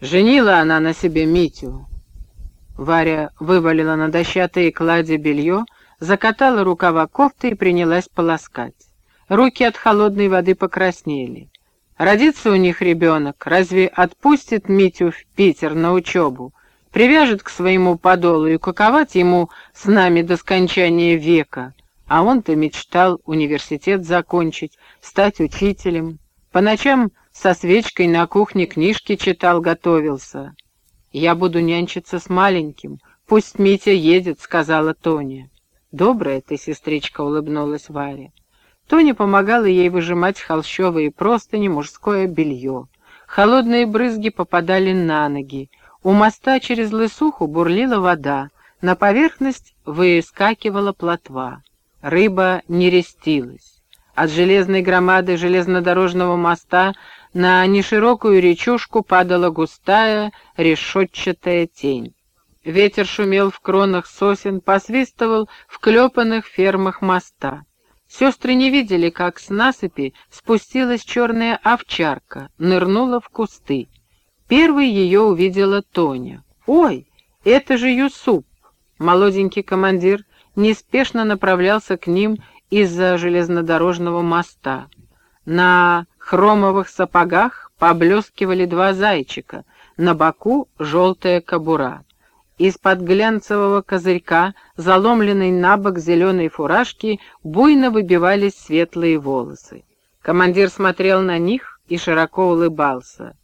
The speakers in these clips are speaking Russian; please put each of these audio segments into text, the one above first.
Женила она на себе Митю. Варя вывалила на дощатые клади белье, закатала рукава кофты и принялась полоскать. Руки от холодной воды покраснели. Родится у них ребенок, разве отпустит Митю в Питер на учебу? Привяжет к своему подолу и куковать ему с нами до скончания века. А он-то мечтал университет закончить, стать учителем. По ночам со свечкой на кухне книжки читал, готовился. «Я буду нянчиться с маленьким. Пусть Митя едет», — сказала Тоня. «Добрая ты, сестричка», — улыбнулась Варя. Тоня помогала ей выжимать холщовые простыни, мужское белье. Холодные брызги попадали на ноги. У моста через лысуху бурлила вода. На поверхность выскакивала плотва. Рыба нерестилась. От железной громады железнодорожного моста на неширокую речушку падала густая решетчатая тень. Ветер шумел в кронах сосен, посвистывал в клепанных фермах моста. Сестры не видели, как с насыпи спустилась черная овчарка, нырнула в кусты. Первой ее увидела Тоня. «Ой, это же Юсуп!» Молоденький командир неспешно направлялся к ним из-за железнодорожного моста. На хромовых сапогах поблескивали два зайчика, на боку желтая кобура. Из-под глянцевого козырька, заломленной на бок зеленой фуражки, буйно выбивались светлые волосы. Командир смотрел на них и широко улыбался.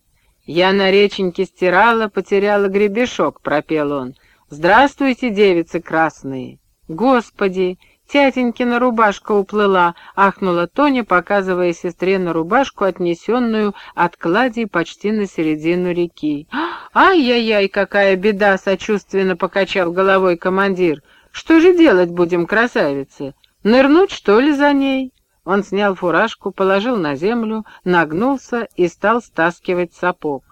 «Я на реченьке стирала, потеряла гребешок», — пропел он. «Здравствуйте, девицы красные!» «Господи, Тятенькина рубашка уплыла, ахнула Тоня, показывая сестре на рубашку, отнесенную от кладей почти на середину реки. «Ай-яй-яй, какая беда!» — сочувственно покачал головой командир. «Что же делать будем, красавицы? Нырнуть, что ли, за ней?» Он снял фуражку, положил на землю, нагнулся и стал стаскивать сапог.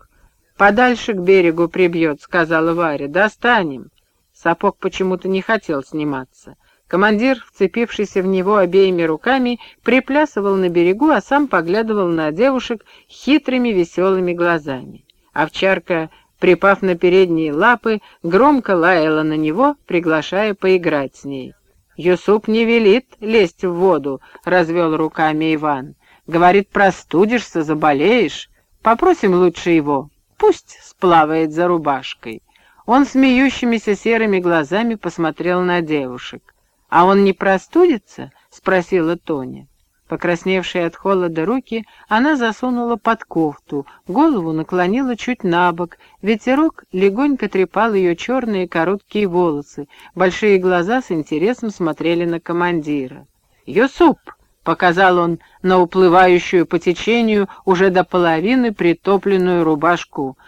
«Подальше к берегу прибьет», — сказала Варя. «Достанем». Сапог почему-то не хотел сниматься. Командир, вцепившийся в него обеими руками, приплясывал на берегу, а сам поглядывал на девушек хитрыми веселыми глазами. Овчарка, припав на передние лапы, громко лаяла на него, приглашая поиграть с ней. «Юсуп не велит лезть в воду», — развел руками Иван. «Говорит, простудишься, заболеешь. Попросим лучше его, пусть сплавает за рубашкой». Он смеющимися серыми глазами посмотрел на девушек. «А он не простудится?» — спросила Тоня. Покрасневшие от холода руки она засунула под кофту, голову наклонила чуть на бок. Ветерок легонько трепал ее черные короткие волосы, большие глаза с интересом смотрели на командира. «Юсуп!» — показал он на уплывающую по течению уже до половины притопленную рубашку.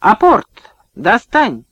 «Апорт! Достань!»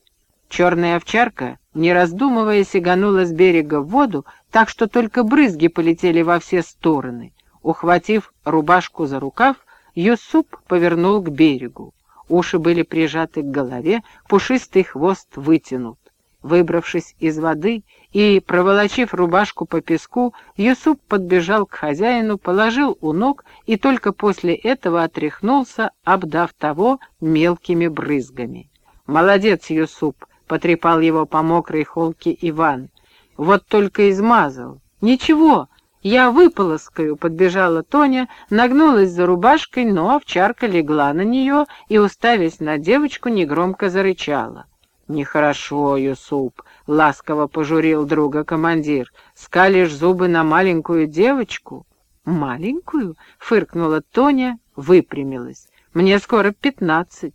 Черная овчарка не раздумывая, сиганула с берега в воду, так что только брызги полетели во все стороны. Ухватив рубашку за рукав, Юсуп повернул к берегу. Уши были прижаты к голове, пушистый хвост вытянут. Выбравшись из воды и проволочив рубашку по песку, Юсуп подбежал к хозяину, положил у ног и только после этого отряхнулся, обдав того мелкими брызгами. «Молодец, Юсуп!» — потрепал его по мокрой холке Иван. «Вот только измазал. Ничего, я выполоскаю», — подбежала Тоня, нагнулась за рубашкой, но овчарка легла на нее и, уставясь на девочку, негромко зарычала. «Нехорошо, Юсуп», — ласково пожурил друга командир. «Скалишь зубы на маленькую девочку?» «Маленькую?» — фыркнула Тоня, выпрямилась. «Мне скоро пятнадцать».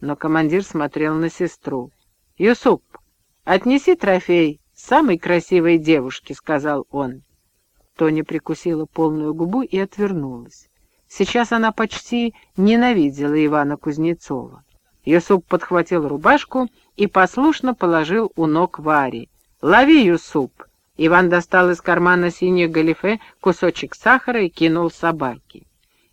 Но командир смотрел на сестру. «Юсуп, отнеси трофей самой красивой девушке», — сказал он. Тоня прикусила полную губу и отвернулась. Сейчас она почти ненавидела Ивана Кузнецова. Юсуп подхватил рубашку и послушно положил у ног Вари. «Лови, Юсуп!» Иван достал из кармана синего галифе кусочек сахара и кинул собаке.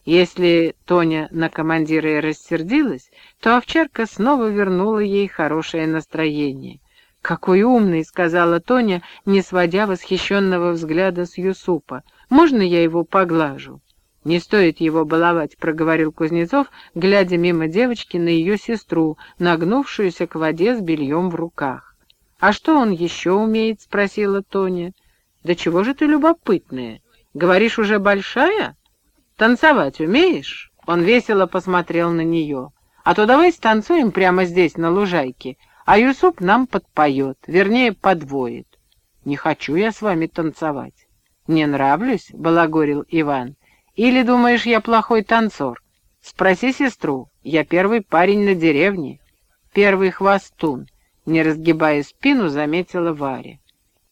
Если Тоня на командира и рассердилась, то овчарка снова вернула ей хорошее настроение. «Какой умный!» — сказала Тоня, не сводя восхищенного взгляда с Юсупа. «Можно я его поглажу?» «Не стоит его баловать», — проговорил Кузнецов, глядя мимо девочки на ее сестру, нагнувшуюся к воде с бельем в руках. «А что он еще умеет?» — спросила Тоня. «Да чего же ты любопытная? Говоришь, уже большая? Танцевать умеешь?» Он весело посмотрел на нее. «А то давай станцуем прямо здесь, на лужайке, а Юсуп нам подпоет, вернее, подвоет». «Не хочу я с вами танцевать». «Не нравлюсь?» — балагорил Иван. Или думаешь, я плохой танцор? Спроси сестру, я первый парень на деревне, первый хвостун, не разгибая спину, заметила Варя.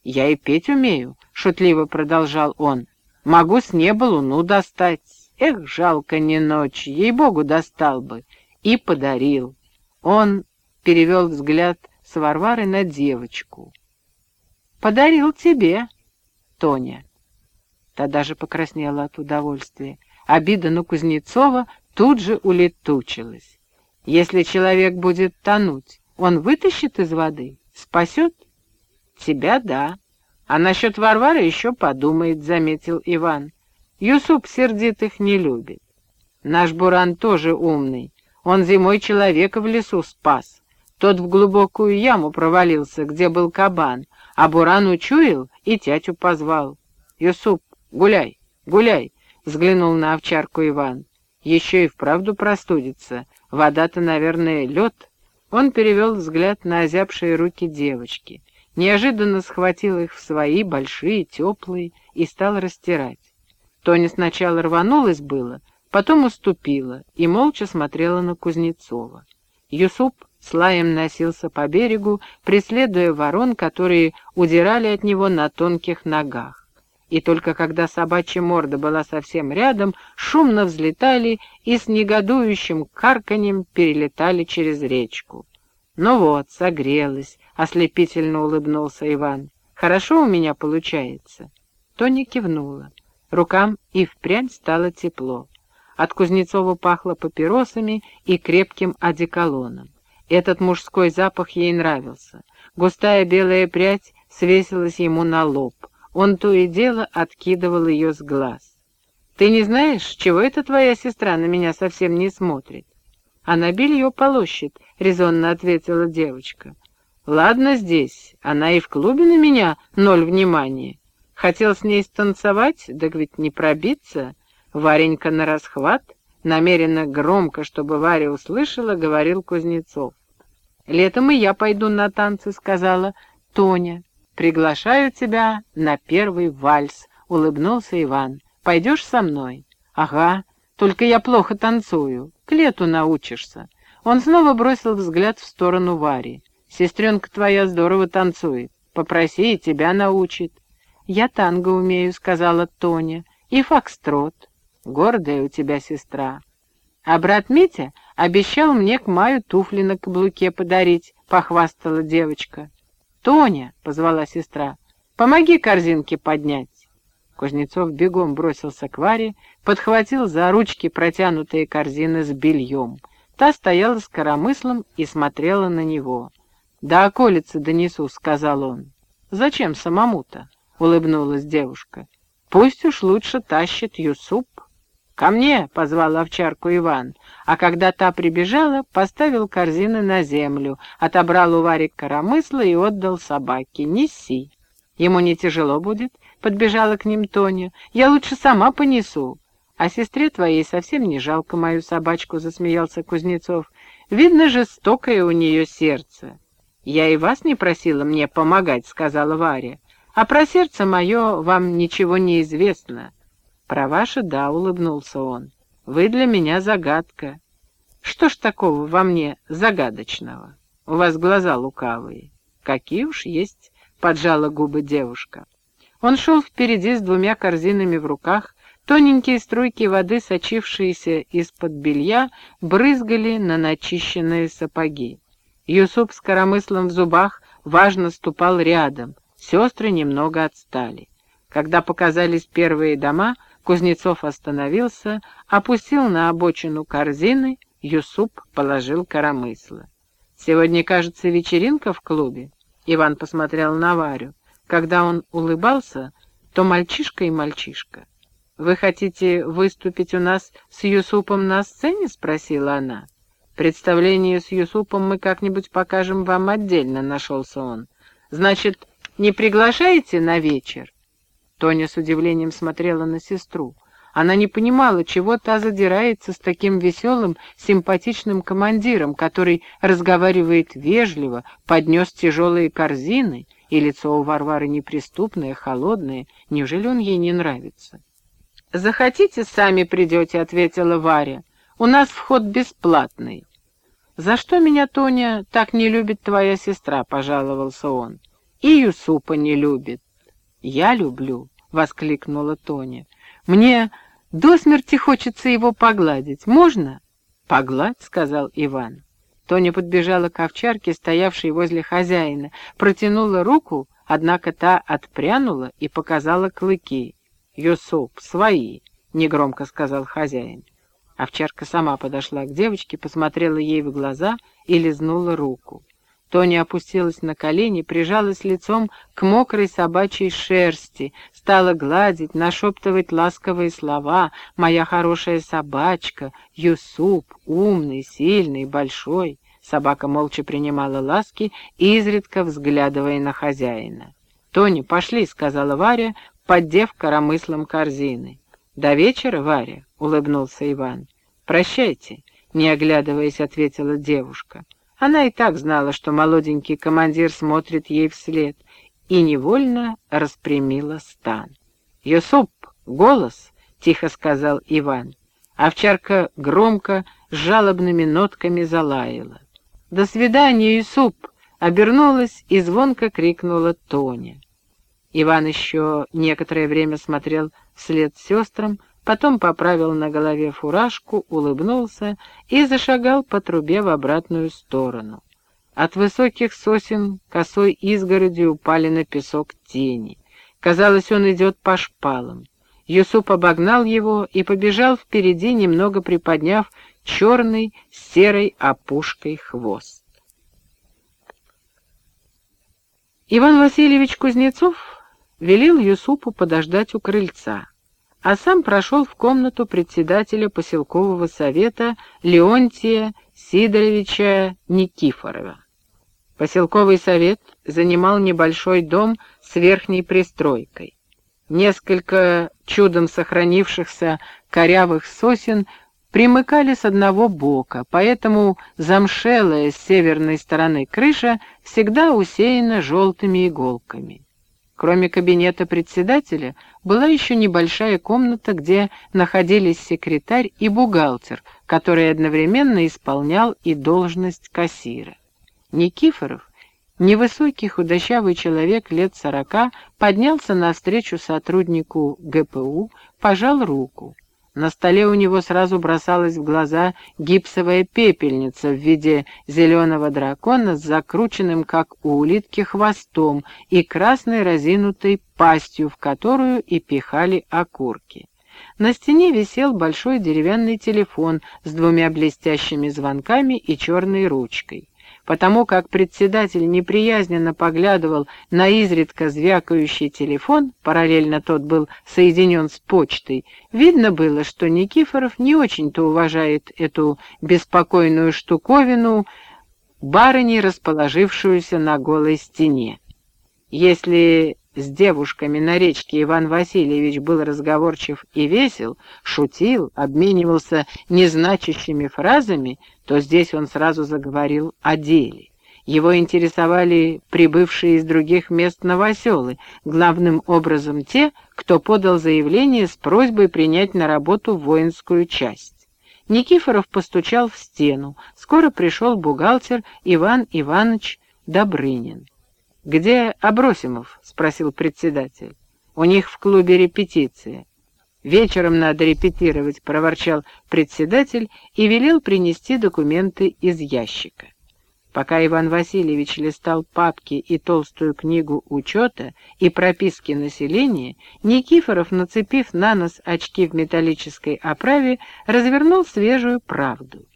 Я и петь умею, шутливо продолжал он. Могу с неба луну достать. Эх, жалко не ночь, ей-богу, достал бы. И подарил. Он перевел взгляд с Варвары на девочку. «Подарил тебе, Тоня». Та даже покраснела от удовольствия. Обида на Кузнецова тут же улетучилась. Если человек будет тонуть, он вытащит из воды, спасет? Тебя — да. А насчет Варвары еще подумает, — заметил Иван. Юсуп сердитых не любит. Наш Буран тоже умный. Он зимой человека в лесу спас. Тот в глубокую яму провалился, где был кабан, а Буран учуял и тятю позвал. Юсуп, «Гуляй, гуляй!» — взглянул на овчарку Иван. «Еще и вправду простудится. Вода-то, наверное, лед». Он перевел взгляд на озябшие руки девочки, неожиданно схватил их в свои, большие, теплые, и стал растирать. Тоня сначала рванулась было, потом уступила и молча смотрела на Кузнецова. Юсуп с лаем носился по берегу, преследуя ворон, которые удирали от него на тонких ногах и только когда собачья морда была совсем рядом, шумно взлетали и с негодующим карканьем перелетали через речку. «Ну вот, согрелась», — ослепительно улыбнулся Иван. «Хорошо у меня получается». Тоня кивнула. Рукам и впрямь стало тепло. От Кузнецова пахло папиросами и крепким одеколоном. Этот мужской запах ей нравился. Густая белая прядь свесилась ему на лоб. Он то и дело откидывал ее с глаз. «Ты не знаешь, чего эта твоя сестра на меня совсем не смотрит?» «Она белье полощет», — резонно ответила девочка. «Ладно здесь, она и в клубе на меня ноль внимания. Хотел с ней станцевать, да ведь не пробиться. Варенька на расхват, намеренно громко, чтобы Варя услышала, говорил Кузнецов. «Летом и я пойду на танцы», — сказала Тоня. «Приглашаю тебя на первый вальс», — улыбнулся Иван. «Пойдешь со мной?» «Ага, только я плохо танцую. К лету научишься». Он снова бросил взгляд в сторону Вари. «Сестренка твоя здорово танцует. Попроси, и тебя научит». «Я танго умею», — сказала Тоня. «И фокстрот. Гордая у тебя сестра». «А брат Митя обещал мне к маю туфли на каблуке подарить», — похвастала девочка. «Тоня!» — позвала сестра. «Помоги корзинки поднять!» Кузнецов бегом бросился к Варе, подхватил за ручки протянутые корзины с бельем. Та стояла с коромыслом и смотрела на него. «До околицы донесу», — сказал он. «Зачем самому-то?» — улыбнулась девушка. «Пусть уж лучше тащит Юсуп». «Ко мне!» — позвал овчарку Иван, а когда та прибежала, поставил корзины на землю, отобрал у Вари коромысла и отдал собаке. «Неси!» «Ему не тяжело будет?» — подбежала к ним Тоня. «Я лучше сама понесу». «А сестре твоей совсем не жалко мою собачку», — засмеялся Кузнецов. «Видно, жестокое у нее сердце». «Я и вас не просила мне помогать», — сказала Варя. «А про сердце мое вам ничего не известно». «Про ваше, да», — улыбнулся он. «Вы для меня загадка». «Что ж такого во мне загадочного? У вас глаза лукавые». «Какие уж есть», — поджала губы девушка. Он шел впереди с двумя корзинами в руках, Тоненькие струйки воды, сочившиеся из-под белья, брызгали на начищенные сапоги. Юсуп с коромыслом в зубах важно ступал рядом, сестры немного отстали. Когда показались первые дома, Кузнецов остановился, опустил на обочину корзины, Юсуп положил коромысло. «Сегодня, кажется, вечеринка в клубе?» Иван посмотрел на Варю. Когда он улыбался, то мальчишка и мальчишка. «Вы хотите выступить у нас с Юсупом на сцене?» — спросила она. «Представление с Юсупом мы как-нибудь покажем вам отдельно», — нашелся он. «Значит, не приглашаете на вечер?» Тоня с удивлением смотрела на сестру. Она не понимала, чего та задирается с таким веселым, симпатичным командиром, который разговаривает вежливо, поднес тяжелые корзины, и лицо у Варвары неприступное, холодное. Неужели он ей не нравится? «Захотите, сами придете», — ответила Варя. «У нас вход бесплатный». «За что меня, Тоня, так не любит твоя сестра?» — пожаловался он. «И Юсупа не любит». «Я люблю», — воскликнула Тоня. «Мне до смерти хочется его погладить. Можно?» «Погладь», — сказал Иван. Тоня подбежала к овчарке, стоявшей возле хозяина, протянула руку, однако та отпрянула и показала клыки. «Юсуп, свои!» — негромко сказал хозяин. Овчарка сама подошла к девочке, посмотрела ей в глаза и лизнула руку. Тоня опустилась на колени, прижалась лицом к мокрой собачьей шерсти, стала гладить, нашептывать ласковые слова «Моя хорошая собачка», «Юсуп», «Умный», «Сильный», «Большой». Собака молча принимала ласки, изредка взглядывая на хозяина. «Тони, пошли», — сказала Варя, поддев коромыслом корзины. «До вечера, Варя», — улыбнулся Иван. «Прощайте», — не оглядываясь, ответила девушка. Она и так знала, что молоденький командир смотрит ей вслед, и невольно распрямила стан. «Юсуп, голос!» — тихо сказал Иван. Овчарка громко, с жалобными нотками залаяла. «До свидания, Юсуп!» — обернулась и звонко крикнула Тоня. Иван еще некоторое время смотрел вслед сестрам, потом поправил на голове фуражку, улыбнулся и зашагал по трубе в обратную сторону. От высоких сосен косой изгородью упали на песок тени. Казалось, он идет по шпалам. Юсуп обогнал его и побежал впереди, немного приподняв черный с серой опушкой хвост. Иван Васильевич Кузнецов велел Юсупу подождать у крыльца, а сам прошел в комнату председателя поселкового совета Леонтия Сидоровича Никифорова. Поселковый совет занимал небольшой дом с верхней пристройкой. Несколько чудом сохранившихся корявых сосен примыкали с одного бока, поэтому замшелая с северной стороны крыша всегда усеяна желтыми иголками. Кроме кабинета председателя, была еще небольшая комната, где находились секретарь и бухгалтер, который одновременно исполнял и должность кассира. Никифоров, невысокий худощавый человек лет сорока, поднялся навстречу сотруднику ГПУ, пожал руку. На столе у него сразу бросалась в глаза гипсовая пепельница в виде зеленого дракона с закрученным, как у улитки, хвостом и красной разинутой пастью, в которую и пихали окурки. На стене висел большой деревянный телефон с двумя блестящими звонками и черной ручкой потому как председатель неприязненно поглядывал на изредка звякающий телефон, параллельно тот был соединен с почтой, видно было, что Никифоров не очень-то уважает эту беспокойную штуковину, барыни, расположившуюся на голой стене. Если с девушками на речке Иван Васильевич был разговорчив и весел, шутил, обменивался незначащими фразами, то здесь он сразу заговорил о деле. Его интересовали прибывшие из других мест новоселы, главным образом те, кто подал заявление с просьбой принять на работу воинскую часть. Никифоров постучал в стену. Скоро пришел бухгалтер Иван Иванович Добрынин. «Где Абросимов?» — спросил председатель. «У них в клубе репетиция». «Вечером надо репетировать», — проворчал председатель и велел принести документы из ящика. Пока Иван Васильевич листал папки и толстую книгу учета и прописки населения, Никифоров, нацепив на нос очки в металлической оправе, развернул свежую правду.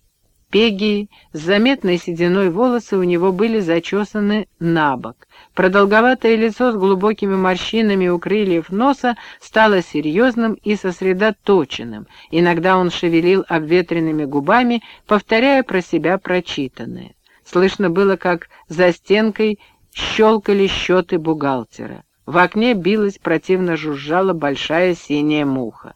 Пегии, с заметной сединой волосы у него были зачесаны на бок. Продолговатое лицо с глубокими морщинами у крыльев носа стало серьезным и сосредоточенным. Иногда он шевелил обветренными губами, повторяя про себя прочитанное. Слышно было, как за стенкой щелкали счеты бухгалтера. В окне билась, противно жужжала большая синяя муха.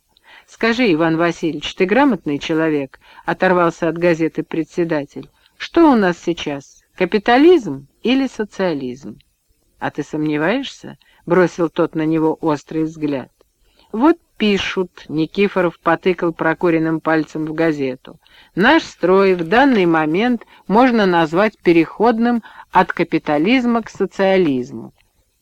«Скажи, Иван Васильевич, ты грамотный человек?» — оторвался от газеты председатель. «Что у нас сейчас, капитализм или социализм?» «А ты сомневаешься?» — бросил тот на него острый взгляд. «Вот пишут», — Никифоров потыкал прокуренным пальцем в газету. «Наш строй в данный момент можно назвать переходным от капитализма к социализму.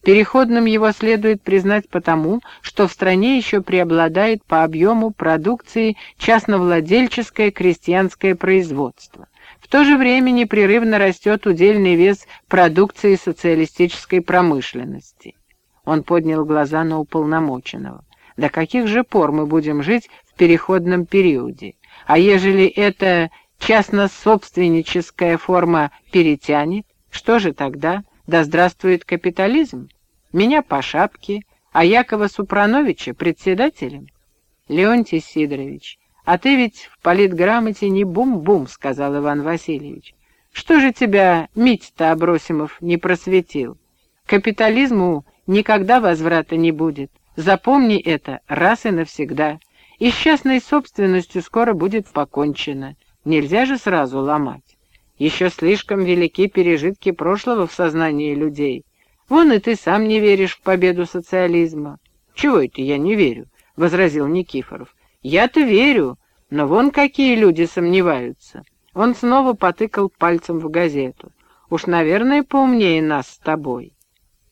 Переходным его следует признать потому, что в стране еще преобладает по объему продукции частновладельческое крестьянское производство. В то же время непрерывно растет удельный вес продукции социалистической промышленности. Он поднял глаза на уполномоченного. До каких же пор мы будем жить в переходном периоде? А ежели эта частно-собственническая форма перетянет, что же тогда? Да здравствует капитализм! Меня по шапке, а Якова Супрановича председателем. Леонтий Сидорович, а ты ведь в политграмоте не бум-бум, сказал Иван Васильевич. Что же тебя Мить-то Абросимов не просветил? Капитализму никогда возврата не будет. Запомни это раз и навсегда. И с частной собственностью скоро будет покончено. Нельзя же сразу ломать. Еще слишком велики пережитки прошлого в сознании людей. Вон и ты сам не веришь в победу социализма. Чего это я не верю? — возразил Никифоров. Я-то верю, но вон какие люди сомневаются. Он снова потыкал пальцем в газету. Уж, наверное, поумнее нас с тобой.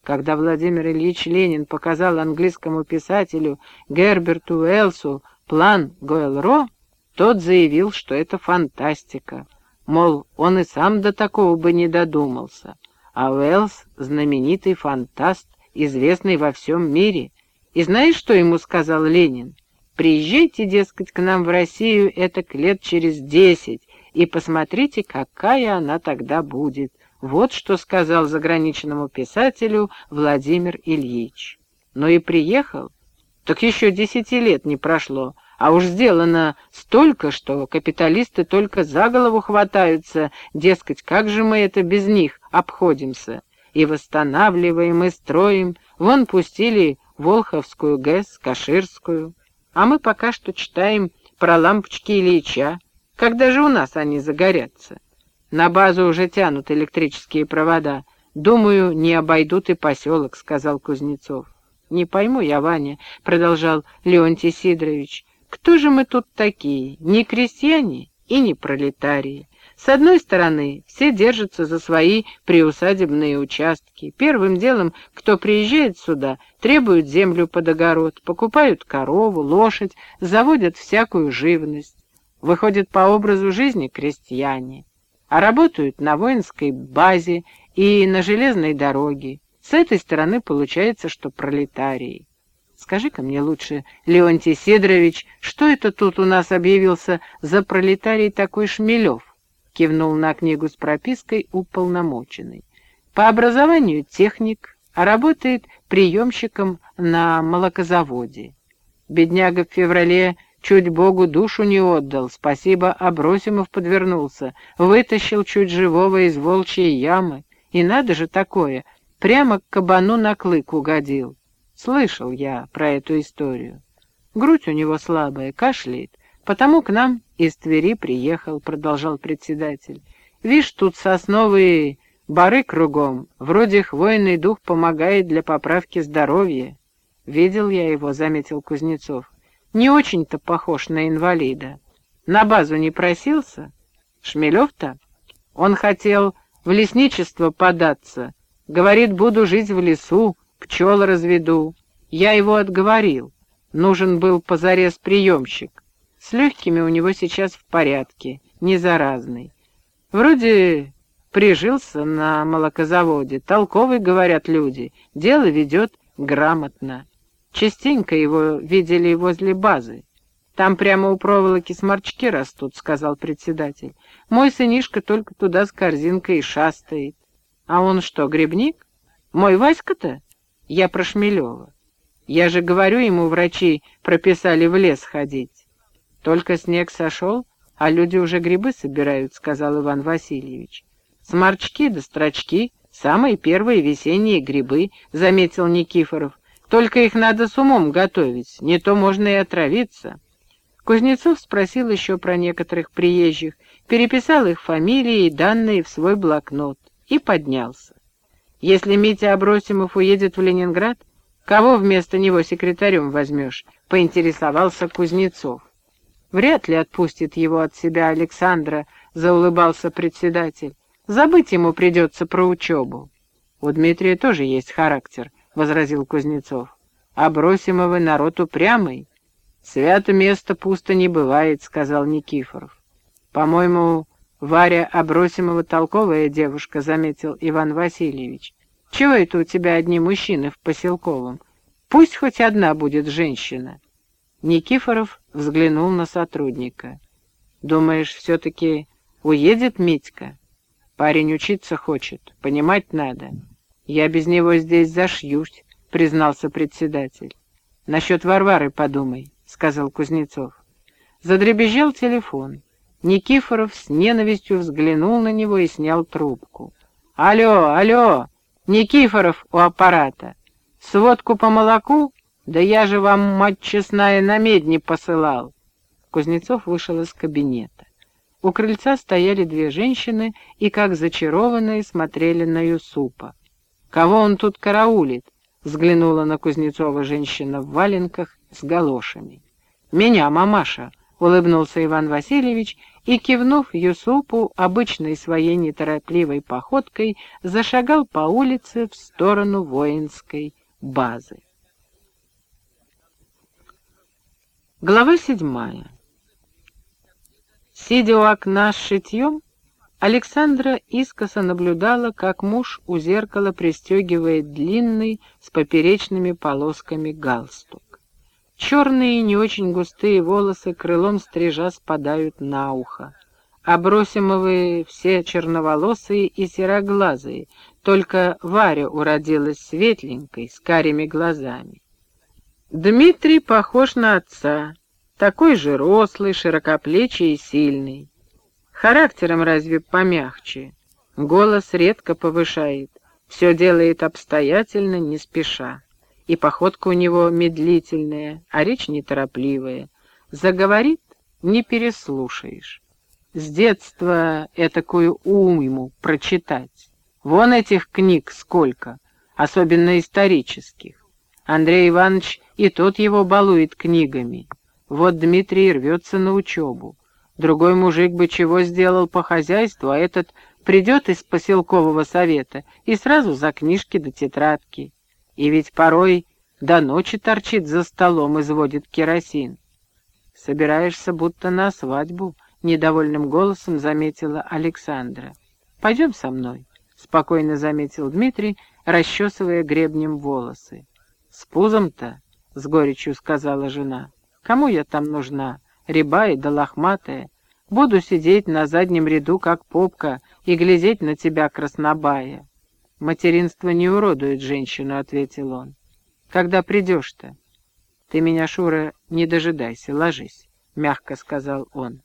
Когда Владимир Ильич Ленин показал английскому писателю Герберту Уэлсу план Гойл-Ро, тот заявил, что это фантастика. Мол, он и сам до такого бы не додумался. А Уэллс — знаменитый фантаст, известный во всем мире. И знаешь, что ему сказал Ленин? Приезжайте, дескать, к нам в Россию это к лет через десять, и посмотрите, какая она тогда будет. Вот что сказал заграничному писателю Владимир Ильич. Но и приехал. Так еще десяти лет не прошло, а уж сделано столько, что капиталисты только за голову хватаются, дескать, как же мы это без них обходимся. И восстанавливаем, и строим. Вон пустили Волховскую ГЭС, Каширскую. А мы пока что читаем про лампочки Ильича. Когда же у нас они загорятся? На базу уже тянут электрические провода. Думаю, не обойдут и поселок, — сказал Кузнецов. «Не пойму я, Ваня», — продолжал Леонтий Сидорович. Кто же мы тут такие? Не крестьяне и не пролетарии. С одной стороны, все держатся за свои приусадебные участки. Первым делом, кто приезжает сюда, требуют землю под огород, покупают корову, лошадь, заводят всякую живность. Выходят по образу жизни крестьяне, а работают на воинской базе и на железной дороге. С этой стороны получается, что пролетарии. Скажи-ка мне лучше, Леонтий Сидорович, что это тут у нас объявился за пролетарий такой Шмелев? Кивнул на книгу с пропиской уполномоченный. По образованию техник, а работает приемщиком на молокозаводе. Бедняга в феврале чуть Богу душу не отдал, спасибо, Абросимов подвернулся, вытащил чуть живого из волчьей ямы. И надо же такое, прямо к кабану на клык угодил. Слышал я про эту историю. Грудь у него слабая, кашляет, потому к нам из Твери приехал, продолжал председатель. Вишь, тут сосновые бары кругом, вроде хвойный дух помогает для поправки здоровья. Видел я его, заметил Кузнецов. Не очень-то похож на инвалида. На базу не просился? Шмелев-то? Он хотел в лесничество податься. Говорит, буду жить в лесу, пчел разведу. Я его отговорил. Нужен был позарез приемщик. С легкими у него сейчас в порядке, не заразный. Вроде прижился на молокозаводе. Толковый, говорят люди, дело ведет грамотно. Частенько его видели возле базы. Там прямо у проволоки сморчки растут, сказал председатель. Мой сынишка только туда с корзинкой и шастает. А он что, грибник? Мой Васька-то? Я про Шмелева. Я же говорю ему, врачи прописали в лес ходить. Только снег сошел, а люди уже грибы собирают, сказал Иван Васильевич. Сморчки да строчки — самые первые весенние грибы, заметил Никифоров. Только их надо с умом готовить, не то можно и отравиться. Кузнецов спросил еще про некоторых приезжих, переписал их фамилии и данные в свой блокнот и поднялся. Если Митя Абросимов уедет в Ленинград, кого вместо него секретарем возьмешь? — поинтересовался Кузнецов. Вряд ли отпустит его от себя Александра, — заулыбался председатель. Забыть ему придется про учебу. У Дмитрия тоже есть характер, — возразил Кузнецов. Абросимовы народ упрямый. Свято место пусто не бывает, — сказал Никифоров. По-моему, Варя Абросимова толковая девушка, — заметил Иван Васильевич. Чего это у тебя одни мужчины в поселковом? Пусть хоть одна будет женщина. Никифоров взглянул на сотрудника. «Думаешь, все-таки уедет Митька? Парень учиться хочет, понимать надо. Я без него здесь зашьюсь», — признался председатель. «Насчет Варвары подумай», — сказал Кузнецов. Задребезжал телефон. Никифоров с ненавистью взглянул на него и снял трубку. «Алло, алло! Никифоров у аппарата! Сводку по молоку «Да я же вам, мать честная, на медни посылал!» Кузнецов вышел из кабинета. У крыльца стояли две женщины и, как зачарованные, смотрели на Юсупа. «Кого он тут караулит?» — взглянула на Кузнецова женщина в валенках с галошами. «Меня, мамаша!» — улыбнулся Иван Васильевич и, кивнув Юсупу, обычной своей неторопливой походкой, зашагал по улице в сторону воинской базы. Глава седьмая. Сидя у окна с шитьем, Александра искоса наблюдала, как муж у зеркала пристегивает длинный с поперечными полосками галстук. Черные не очень густые волосы крылом стрижа спадают на ухо. Обросимовые все черноволосые и сероглазые, только Варя уродилась светленькой, с карими глазами. Дмитрий похож на отца, такой же рослый, широкоплечий и сильный. Характером разве помягче. Голос редко повышает, все делает обстоятельно, не спеша. И походка у него медлительная, а речь неторопливая. Заговорит — не переслушаешь. С детства этакую уйму прочитать. Вон этих книг сколько, особенно исторических. Андрей Иванович и тот его балует книгами. Вот Дмитрий рвется на учебу. Другой мужик бы чего сделал по хозяйству, а этот придет из поселкового совета и сразу за книжки до тетрадки. И ведь порой до ночи торчит за столом, изводит керосин. «Собираешься будто на свадьбу», — недовольным голосом заметила Александра. «Пойдем со мной», — спокойно заметил Дмитрий, расчесывая гребнем волосы. «С пузом-то?» — с горечью сказала жена. «Кому я там нужна? Рябая да лохматая. Буду сидеть на заднем ряду, как попка, и глядеть на тебя, краснобая». «Материнство не уродует женщину», — ответил он. «Когда придешь-то?» «Ты меня, Шура, не дожидайся, ложись», — мягко сказал он.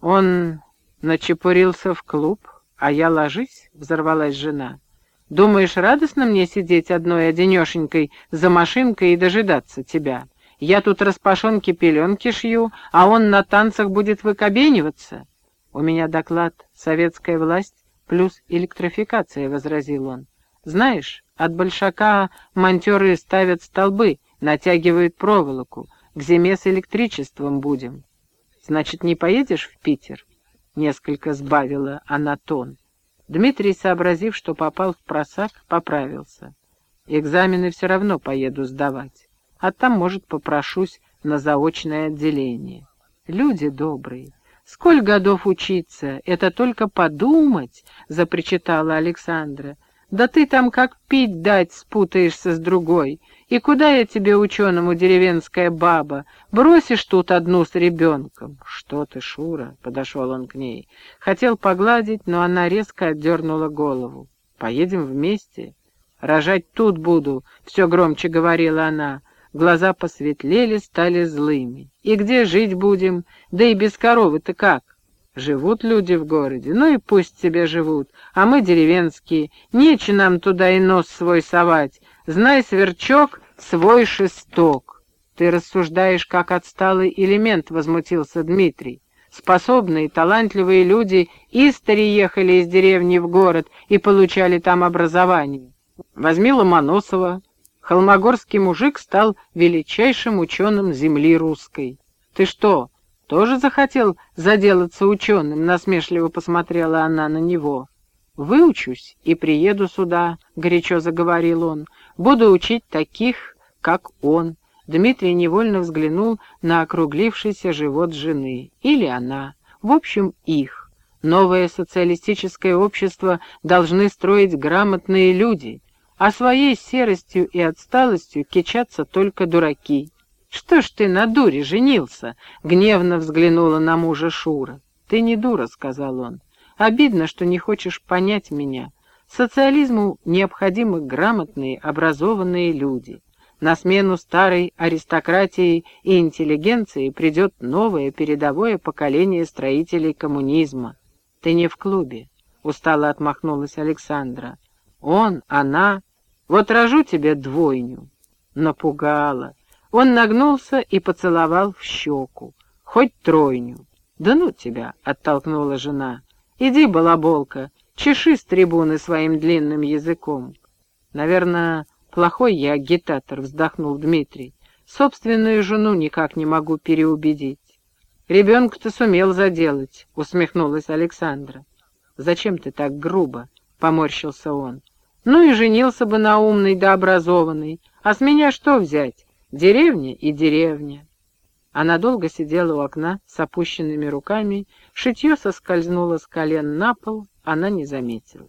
«Он начепурился в клуб, а я ложись?» — взорвалась жена. Думаешь, радостно мне сидеть одной одинешенькой за машинкой и дожидаться тебя? Я тут распашонки-пеленки шью, а он на танцах будет выкобениваться. У меня доклад «Советская власть плюс электрификация», — возразил он. Знаешь, от большака монтеры ставят столбы, натягивают проволоку. К зиме с электричеством будем. Значит, не поедешь в Питер? Несколько сбавила она тон. Дмитрий, сообразив, что попал в просак, поправился. Экзамены все равно поеду сдавать, а там, может, попрошусь на заочное отделение. Люди добрые. Сколь годов учиться, это только подумать, запричитала Александра. Да ты там как пить дать спутаешься с другой. И куда я тебе, ученому, деревенская баба? Бросишь тут одну с ребенком? Что ты, Шура? Подошел он к ней. Хотел погладить, но она резко отдернула голову. Поедем вместе? Рожать тут буду, все громче говорила она. Глаза посветлели, стали злыми. И где жить будем? Да и без коровы-то как? Живут люди в городе, ну и пусть себе живут, а мы деревенские, нече нам туда и нос свой совать. Знай, сверчок, свой шесток. Ты рассуждаешь, как отсталый элемент, — возмутился Дмитрий. Способные, талантливые люди истори ехали из деревни в город и получали там образование. Возьми Ломоносова. Холмогорский мужик стал величайшим ученым земли русской. Ты что, тоже захотел заделаться ученым?» — насмешливо посмотрела она на него. «Выучусь и приеду сюда», — горячо заговорил он. «Буду учить таких, как он». Дмитрий невольно взглянул на округлившийся живот жены. Или она. В общем, их. Новое социалистическое общество должны строить грамотные люди, а своей серостью и отсталостью кичатся только дураки. «Что ж ты на дуре женился?» — гневно взглянула на мужа Шура. «Ты не дура», — сказал он. «Обидно, что не хочешь понять меня. Социализму необходимы грамотные, образованные люди. На смену старой аристократии и интеллигенции придет новое передовое поколение строителей коммунизма. Ты не в клубе», — устало отмахнулась Александра. «Он, она, вот рожу тебе двойню». Напугала. Он нагнулся и поцеловал в щеку. Хоть тройню. «Да ну тебя!» — оттолкнула жена. «Иди, балаболка, чеши с трибуны своим длинным языком». «Наверное, плохой я агитатор», — вздохнул Дмитрий. «Собственную жену никак не могу переубедить». «Ребенка-то сумел заделать», — усмехнулась Александра. «Зачем ты так грубо?» — поморщился он. «Ну и женился бы на умный да образованный. А с меня что взять? Деревня и деревня. Она долго сидела у окна с опущенными руками, шитье соскользнуло с колен на пол, она не заметила.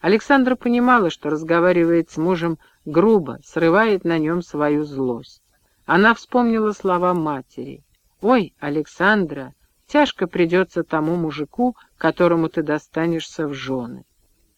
Александра понимала, что разговаривает с мужем грубо, срывает на нем свою злость. Она вспомнила слова матери. «Ой, Александра, тяжко придется тому мужику, которому ты достанешься в жены».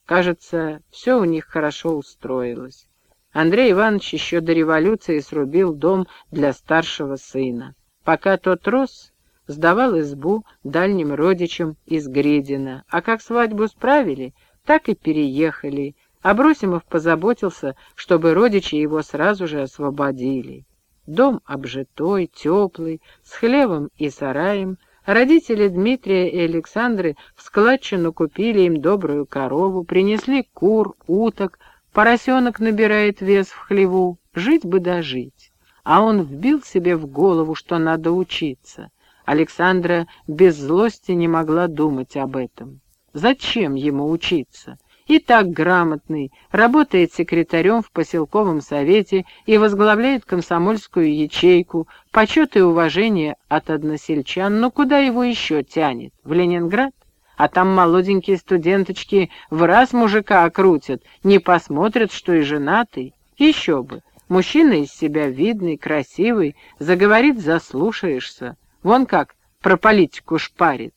Кажется, все у них хорошо устроилось. Андрей Иванович еще до революции срубил дом для старшего сына. Пока тот рос, сдавал избу дальним родичам из Гридина, а как свадьбу справили, так и переехали. Абросимов позаботился, чтобы родичи его сразу же освободили. Дом обжитой, теплый, с хлевом и сараем. Родители Дмитрия и Александры в складчину купили им добрую корову, принесли кур, уток, Поросенок набирает вес в хлеву, жить бы дожить. А он вбил себе в голову, что надо учиться. Александра без злости не могла думать об этом. Зачем ему учиться? И так грамотный, работает секретарем в поселковом совете и возглавляет комсомольскую ячейку, почет и уважение от односельчан, но куда его еще тянет? В Ленинград? а там молоденькие студенточки в раз мужика окрутят, не посмотрят, что и женатый. Еще бы, мужчина из себя видный, красивый, заговорит, заслушаешься. Вон как про политику шпарит.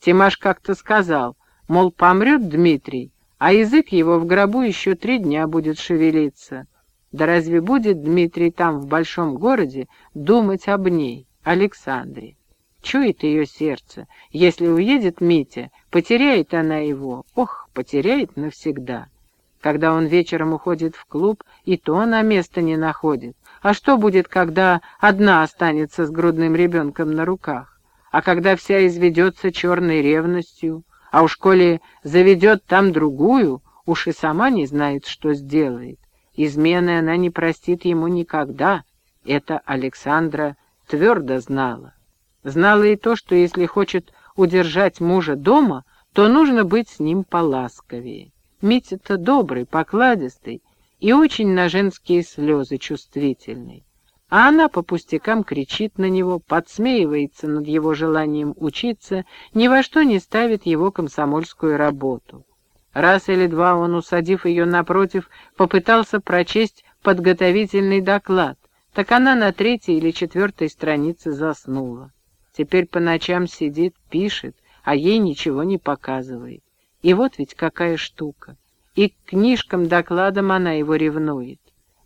Тимаш как-то сказал, мол, помрет Дмитрий, а язык его в гробу еще три дня будет шевелиться. Да разве будет Дмитрий там, в большом городе, думать об ней, Александре? Чует ее сердце. Если уедет Митя, потеряет она его. Ох, потеряет навсегда. Когда он вечером уходит в клуб, и то на место не находит. А что будет, когда одна останется с грудным ребенком на руках? А когда вся изведется черной ревностью? А уж коли заведет там другую, уж и сама не знает, что сделает. Измены она не простит ему никогда. Это Александра твердо знала. Знала и то, что если хочет удержать мужа дома, то нужно быть с ним поласковее. Митя-то добрый, покладистый и очень на женские слезы чувствительный. А она по пустякам кричит на него, подсмеивается над его желанием учиться, ни во что не ставит его комсомольскую работу. Раз или два он, усадив ее напротив, попытался прочесть подготовительный доклад, так она на третьей или четвертой странице заснула. Теперь по ночам сидит, пишет, а ей ничего не показывает. И вот ведь какая штука. И к книжкам-докладам она его ревнует.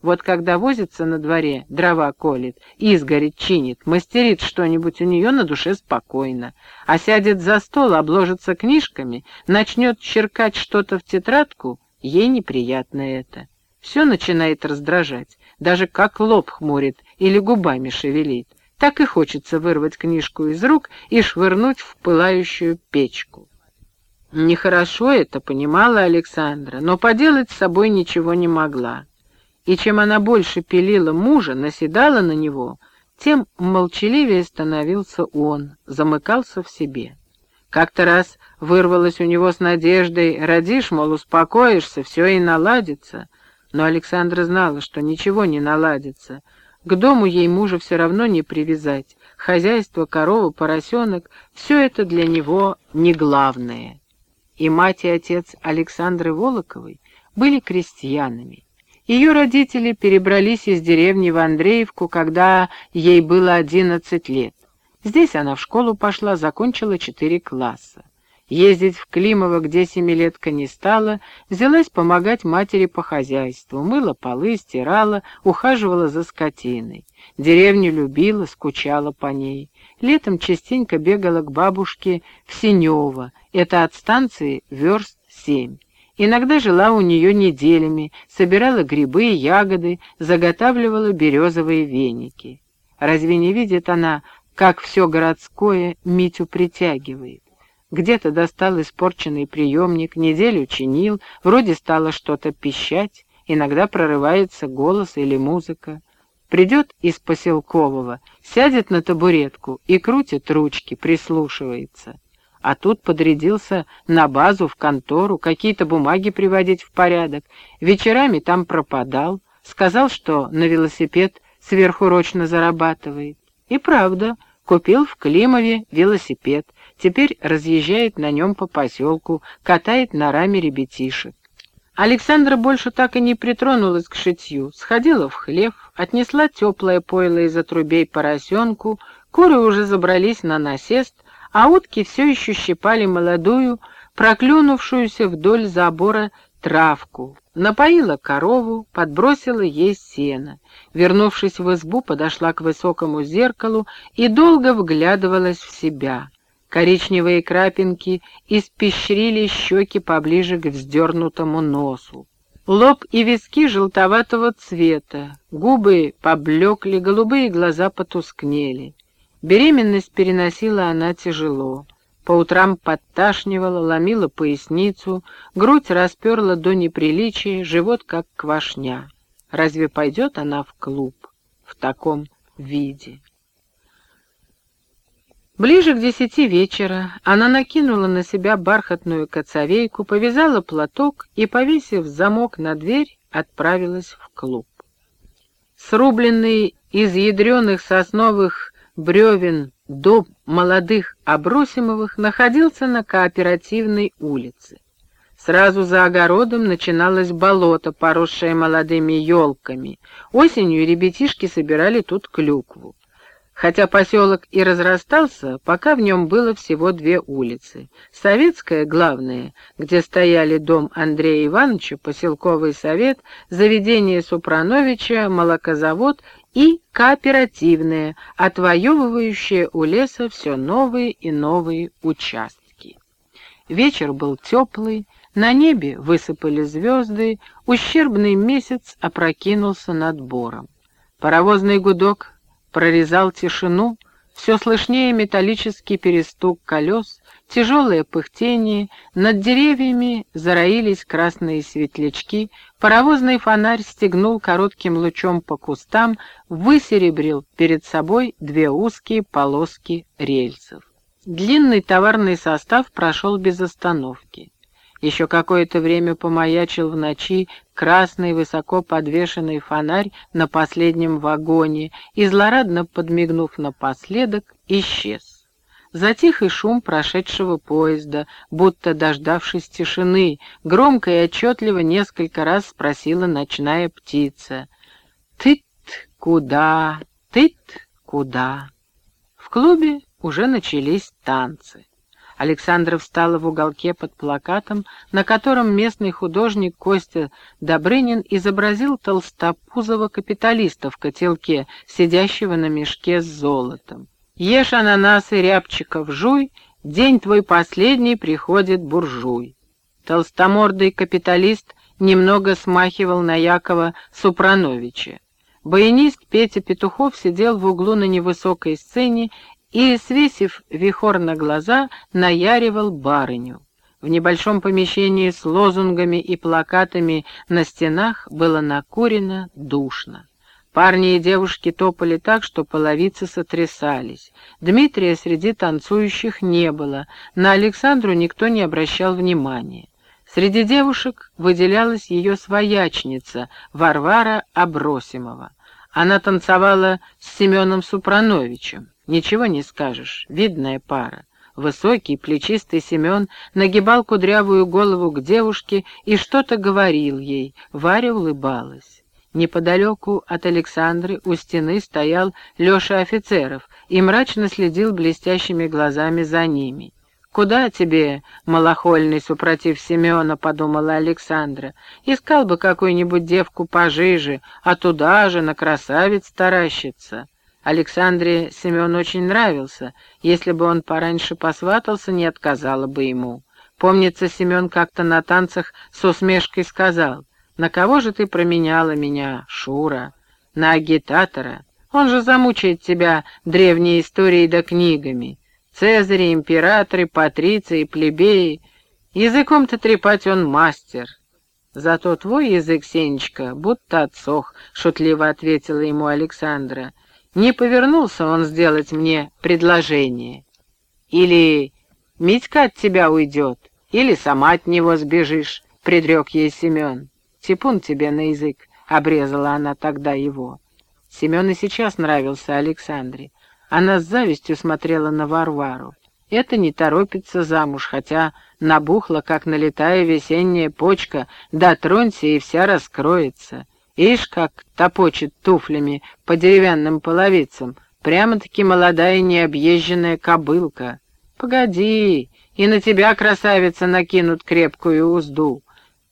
Вот когда возится на дворе, дрова колет, изгорит, чинит, мастерит что-нибудь у нее на душе спокойно, а сядет за стол, обложится книжками, начнет черкать что-то в тетрадку, ей неприятно это. Все начинает раздражать, даже как лоб хмурит или губами шевелит. Так и хочется вырвать книжку из рук и швырнуть в пылающую печку. Нехорошо это, понимала Александра, но поделать с собой ничего не могла и чем она больше пилила мужа, наседала на него, тем молчаливее становился он, замыкался в себе. Как-то раз вырвалось у него с надеждой, родишь, мол, успокоишься, все и наладится. Но Александра знала, что ничего не наладится. К дому ей мужа все равно не привязать. Хозяйство, корова, поросенок — все это для него не главное. И мать и отец Александры Волоковой были крестьянами. Ее родители перебрались из деревни в Андреевку, когда ей было одиннадцать лет. Здесь она в школу пошла, закончила четыре класса. Ездить в Климово, где семилетка не стала, взялась помогать матери по хозяйству, мыла полы, стирала, ухаживала за скотиной. Деревню любила, скучала по ней. Летом частенько бегала к бабушке в Синево, это от станции верст семь. Иногда жила у нее неделями, собирала грибы и ягоды, заготавливала березовые веники. Разве не видит она, как все городское Митю притягивает? Где-то достал испорченный приемник, неделю чинил, вроде стало что-то пищать, иногда прорывается голос или музыка. Придет из поселкового, сядет на табуретку и крутит ручки, прислушивается а тут подрядился на базу, в контору, какие-то бумаги приводить в порядок. Вечерами там пропадал, сказал, что на велосипед сверхурочно зарабатывает. И правда, купил в Климове велосипед, теперь разъезжает на нем по поселку, катает на раме ребятишек. Александра больше так и не притронулась к шитью, сходила в хлев, отнесла теплое пойло из отрубей поросенку, куры уже забрались на насест, а утки все еще щипали молодую, проклюнувшуюся вдоль забора травку. Напоила корову, подбросила ей сено. Вернувшись в избу, подошла к высокому зеркалу и долго вглядывалась в себя. Коричневые крапинки испещрили щеки поближе к вздернутому носу. Лоб и виски желтоватого цвета, губы поблекли, голубые глаза потускнели. Беременность переносила она тяжело. По утрам подташнивала, ломила поясницу, грудь расперла до неприличия, живот как квашня. Разве пойдет она в клуб в таком виде? Ближе к десяти вечера она накинула на себя бархатную коцовейку, повязала платок и, повесив замок на дверь, отправилась в клуб. Срубленный из ядреных сосновых бревен дом молодых Абросимовых находился на кооперативной улице. Сразу за огородом начиналось болото, поросшее молодыми елками. Осенью ребятишки собирали тут клюкву. Хотя поселок и разрастался, пока в нем было всего две улицы. Советская, главная, где стояли дом Андрея Ивановича, поселковый совет, заведение Супрановича, молокозавод и кооперативная, отвоевывающая у леса все новые и новые участки. Вечер был теплый, на небе высыпали звезды, ущербный месяц опрокинулся над бором. Паровозный гудок прорезал тишину, все слышнее металлический перестук колес, тяжелое пыхтение, над деревьями зароились красные светлячки, паровозный фонарь стегнул коротким лучом по кустам, высеребрил перед собой две узкие полоски рельсов. Длинный товарный состав прошел без остановки. Еще какое-то время помаячил в ночи красный высоко подвешенный фонарь на последнем вагоне и, злорадно подмигнув напоследок, исчез. Затих и шум прошедшего поезда, будто дождавшись тишины, громко и отчетливо несколько раз спросила ночная птица. «Ты-т куда? Ты-т куда?» В клубе уже начались танцы. Александра встала в уголке под плакатом, на котором местный художник Костя Добрынин изобразил толстопузого капиталиста в котелке, сидящего на мешке с золотом. Ешь ананасы, рябчиков, жуй, день твой последний приходит буржуй. Толстомордый капиталист немного смахивал на Якова Супрановича. Баянист Петя Петухов сидел в углу на невысокой сцене и, свесив вихор на глаза, наяривал барыню. В небольшом помещении с лозунгами и плакатами на стенах было накурено душно. Парни и девушки топали так, что половицы сотрясались. Дмитрия среди танцующих не было, на Александру никто не обращал внимания. Среди девушек выделялась ее своячница Варвара Абросимова. Она танцевала с Семеном Супрановичем. Ничего не скажешь, видная пара. Высокий, плечистый Семен нагибал кудрявую голову к девушке и что-то говорил ей. Варя улыбалась. Неподалеку от Александры у стены стоял Леша Офицеров и мрачно следил блестящими глазами за ними. «Куда тебе, малохольный, супротив Семена?» — подумала Александра. «Искал бы какую-нибудь девку пожиже, а туда же на красавец таращится». Александре Семен очень нравился. Если бы он пораньше посватался, не отказала бы ему. Помнится, Семен как-то на танцах с усмешкой сказал — на кого же ты променяла меня, Шура? На агитатора? Он же замучает тебя древней историей да книгами. Цезари, императоры, патриции, плебеи. Языком-то трепать он мастер. Зато твой язык, Сенечка, будто отсох, — шутливо ответила ему Александра. Не повернулся он сделать мне предложение. Или Митька от тебя уйдет, или сама от него сбежишь, — предрек ей Семен. «Типун тебе на язык!» — обрезала она тогда его. Семен и сейчас нравился Александре. Она с завистью смотрела на Варвару. Это не торопится замуж, хотя набухла, как налетая весенняя почка, дотронься и вся раскроется. Ишь, как топочет туфлями по деревянным половицам, прямо-таки молодая необъезженная кобылка. Погоди, и на тебя, красавица, накинут крепкую узду.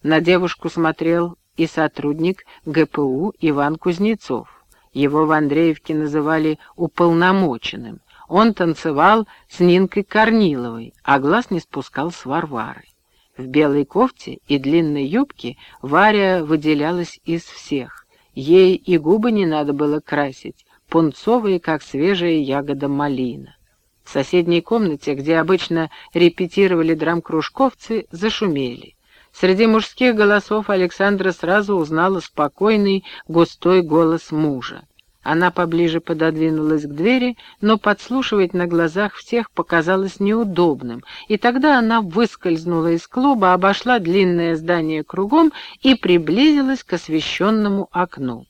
На девушку смотрел и сотрудник ГПУ Иван Кузнецов. Его в Андреевке называли «уполномоченным». Он танцевал с Нинкой Корниловой, а глаз не спускал с Варварой. В белой кофте и длинной юбке Варя выделялась из всех. Ей и губы не надо было красить, пунцовые, как свежая ягода малина. В соседней комнате, где обычно репетировали драмкружковцы, зашумели. Среди мужских голосов Александра сразу узнала спокойный, густой голос мужа. Она поближе пододвинулась к двери, но подслушивать на глазах всех показалось неудобным, и тогда она выскользнула из клуба, обошла длинное здание кругом и приблизилась к освещенному окну.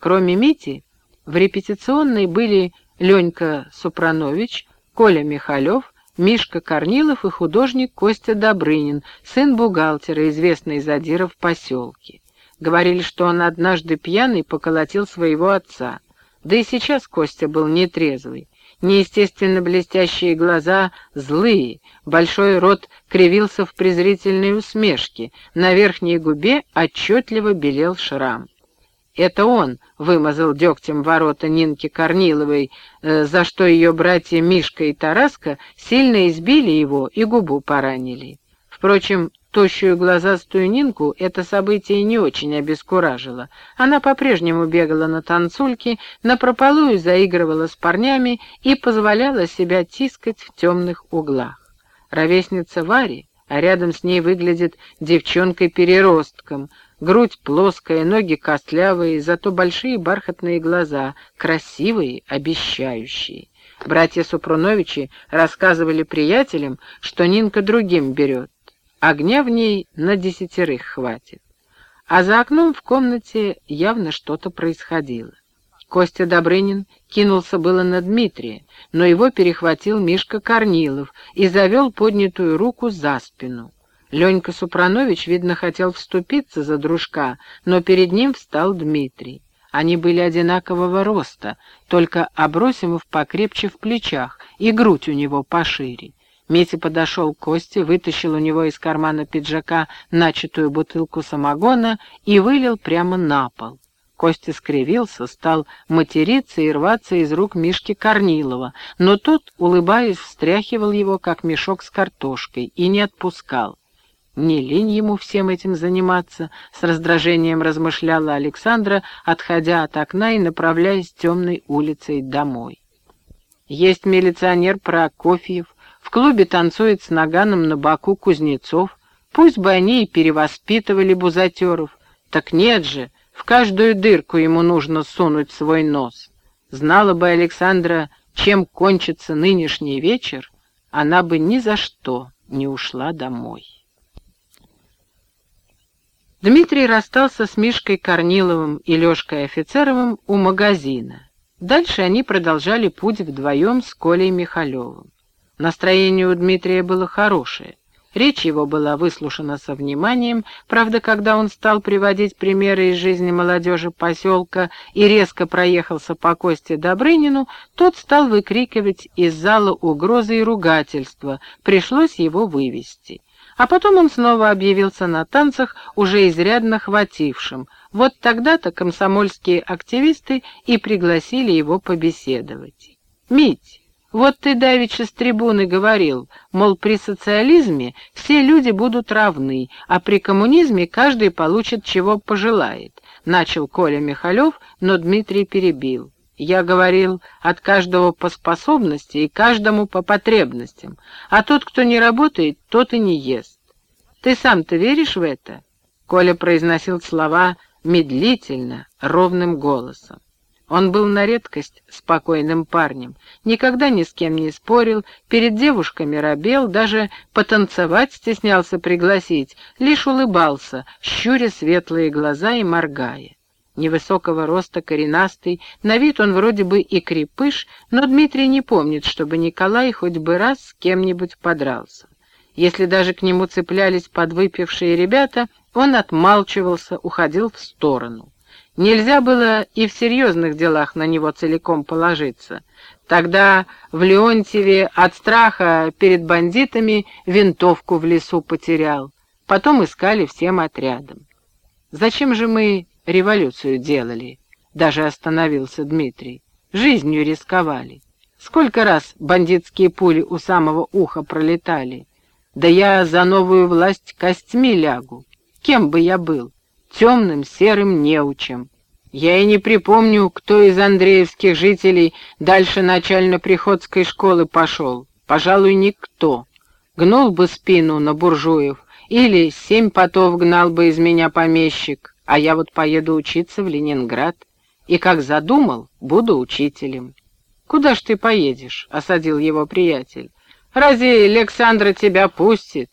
Кроме Мити, в репетиционной были Ленька Супранович, Коля Михалев, Мишка Корнилов и художник Костя Добрынин, сын бухгалтера, известный задира в поселке. Говорили, что он однажды пьяный поколотил своего отца. Да и сейчас Костя был нетрезвый. Неестественно блестящие глаза злые, большой рот кривился в презрительной усмешке, на верхней губе отчетливо белел шрам. Это он вымазал дегтем ворота Нинки Корниловой, э, за что ее братья Мишка и Тараска сильно избили его и губу поранили. Впрочем, тощую глазастую Нинку это событие не очень обескуражило. Она по-прежнему бегала на танцульке, напропалую заигрывала с парнями и позволяла себя тискать в темных углах. Ровесница Вари, а рядом с ней выглядит девчонкой-переростком — Грудь плоская, ноги костлявые, зато большие бархатные глаза, красивые, обещающие. Братья Супруновичи рассказывали приятелям, что Нинка другим берет. Огня в ней на десятерых хватит. А за окном в комнате явно что-то происходило. Костя Добрынин кинулся было на Дмитрия, но его перехватил Мишка Корнилов и завел поднятую руку за спину. Ленька Супранович, видно, хотел вступиться за дружка, но перед ним встал Дмитрий. Они были одинакового роста, только Абросимов покрепче в плечах, и грудь у него пошире. Митя подошел к Косте, вытащил у него из кармана пиджака начатую бутылку самогона и вылил прямо на пол. Костя скривился, стал материться и рваться из рук Мишки Корнилова, но тот, улыбаясь, встряхивал его, как мешок с картошкой, и не отпускал. Не лень ему всем этим заниматься, с раздражением размышляла Александра, отходя от окна и направляясь темной улицей домой. Есть милиционер Прокофьев, в клубе танцует с наганом на боку Кузнецов, пусть бы они и перевоспитывали бузатеров. Так нет же, в каждую дырку ему нужно сунуть свой нос. Знала бы Александра, чем кончится нынешний вечер, она бы ни за что не ушла домой. Дмитрий расстался с Мишкой Корниловым и Лешкой Офицеровым у магазина. Дальше они продолжали путь вдвоем с Колей Михалевым. Настроение у Дмитрия было хорошее. Речь его была выслушана со вниманием, правда, когда он стал приводить примеры из жизни молодежи поселка и резко проехался по Косте Добрынину, тот стал выкрикивать из зала угрозы и ругательства, пришлось его вывести. А потом он снова объявился на танцах, уже изрядно хватившим. Вот тогда-то комсомольские активисты и пригласили его побеседовать. «Мить, вот ты давеча с трибуны говорил, мол, при социализме все люди будут равны, а при коммунизме каждый получит, чего пожелает. Начал Коля Михалев, но Дмитрий перебил. Я говорил, от каждого по способности и каждому по потребностям, а тот, кто не работает, тот и не ест. Ты сам-то веришь в это? Коля произносил слова медлительно, ровным голосом. Он был на редкость спокойным парнем, никогда ни с кем не спорил, перед девушками робел, даже потанцевать стеснялся пригласить, лишь улыбался, щуря светлые глаза и моргая. Невысокого роста, коренастый, на вид он вроде бы и крепыш, но Дмитрий не помнит, чтобы Николай хоть бы раз с кем-нибудь подрался. Если даже к нему цеплялись подвыпившие ребята, он отмалчивался, уходил в сторону. Нельзя было и в серьезных делах на него целиком положиться. Тогда в Леонтьеве от страха перед бандитами винтовку в лесу потерял. Потом искали всем отрядом. Зачем же мы революцию делали? Даже остановился Дмитрий. Жизнью рисковали. Сколько раз бандитские пули у самого уха пролетали? Да я за новую власть костьми лягу. Кем бы я был? темным серым неучем. Я и не припомню, кто из андреевских жителей дальше начально-приходской школы пошел. Пожалуй, никто. Гнул бы спину на буржуев, или семь потов гнал бы из меня помещик, а я вот поеду учиться в Ленинград. И как задумал, буду учителем. «Куда ж ты поедешь?» — осадил его приятель. «Разве Александра тебя пустит?»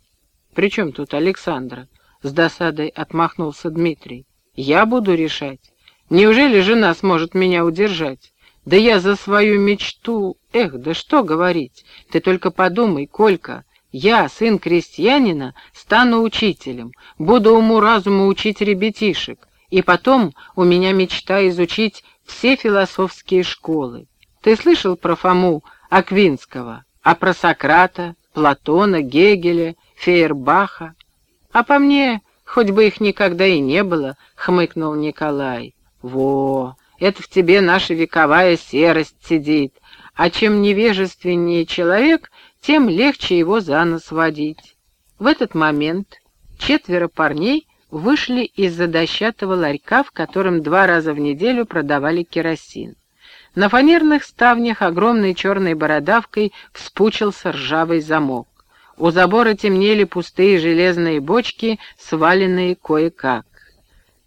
«При чем тут Александра?» — с досадой отмахнулся Дмитрий. «Я буду решать. Неужели жена сможет меня удержать? Да я за свою мечту... Эх, да что говорить. Ты только подумай, Колька, я, сын крестьянина, стану учителем, буду уму-разуму учить ребятишек, и потом у меня мечта изучить все философские школы. Ты слышал про Фому Аквинского, а про Сократа, Платона, Гегеля, Фейербаха? «А по мне, хоть бы их никогда и не было», — хмыкнул Николай. «Во, это в тебе наша вековая серость сидит, а чем невежественнее человек, тем легче его за нос водить». В этот момент четверо парней вышли из-за дощатого ларька, в котором два раза в неделю продавали керосин. На фанерных ставнях огромной черной бородавкой вспучился ржавый замок. У забора темнели пустые железные бочки, сваленные кое-как.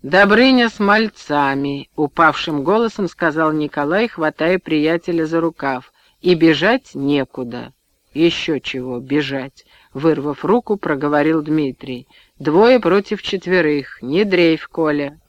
«Добрыня с мальцами», — упавшим голосом сказал Николай, хватая приятеля за рукав. «И бежать некуда». «Еще чего, бежать», — вырвав руку, проговорил Дмитрий. «Двое против четверых, не дрейф, Коля».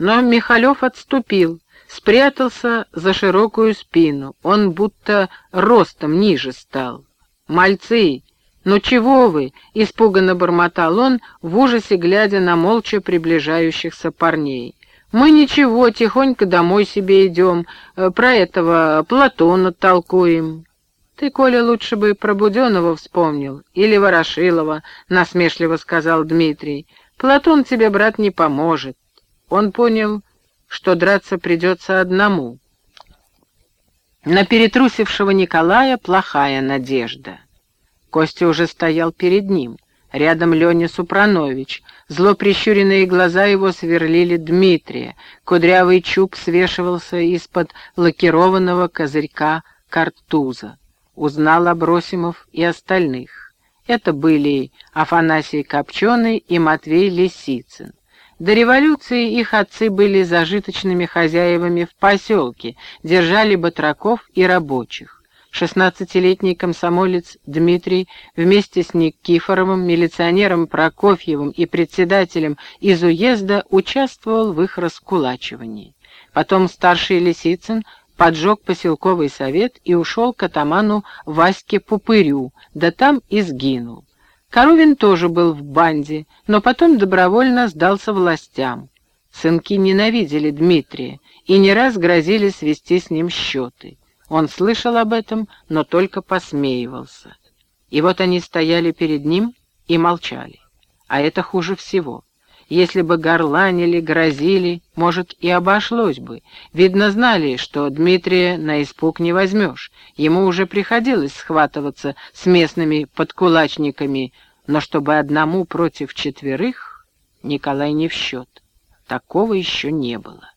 Но Михалев отступил, спрятался за широкую спину. Он будто ростом ниже стал. «Мальцы, ну чего вы?» — испуганно бормотал он, в ужасе глядя на молча приближающихся парней. «Мы ничего, тихонько домой себе идем, э, про этого Платона толкуем». «Ты, Коля, лучше бы про вспомнил, или Ворошилова», — насмешливо сказал Дмитрий. «Платон тебе, брат, не поможет». Он понял, что драться придется одному. На перетрусившего Николая плохая надежда. Костя уже стоял перед ним. Рядом Леня Супранович. Зло прищуренные глаза его сверлили Дмитрия. Кудрявый чуб свешивался из-под лакированного козырька картуза. Узнал Абросимов и остальных. Это были Афанасий Копченый и Матвей Лисицын. До революции их отцы были зажиточными хозяевами в поселке, держали батраков и рабочих. Шестнадцатилетний комсомолец Дмитрий вместе с Никифоровым, милиционером Прокофьевым и председателем из уезда участвовал в их раскулачивании. Потом старший Лисицын поджег поселковый совет и ушел к атаману Ваське Пупырю, да там и сгинул. Коровин тоже был в банде, но потом добровольно сдался властям. Сынки ненавидели Дмитрия и не раз грозили свести с ним счеты. Он слышал об этом, но только посмеивался. И вот они стояли перед ним и молчали. А это хуже всего. Если бы горланили, грозили, может, и обошлось бы. Видно, знали, что Дмитрия на испуг не возьмешь. Ему уже приходилось схватываться с местными подкулачниками, но чтобы одному против четверых, Николай не в счет. Такого еще не было.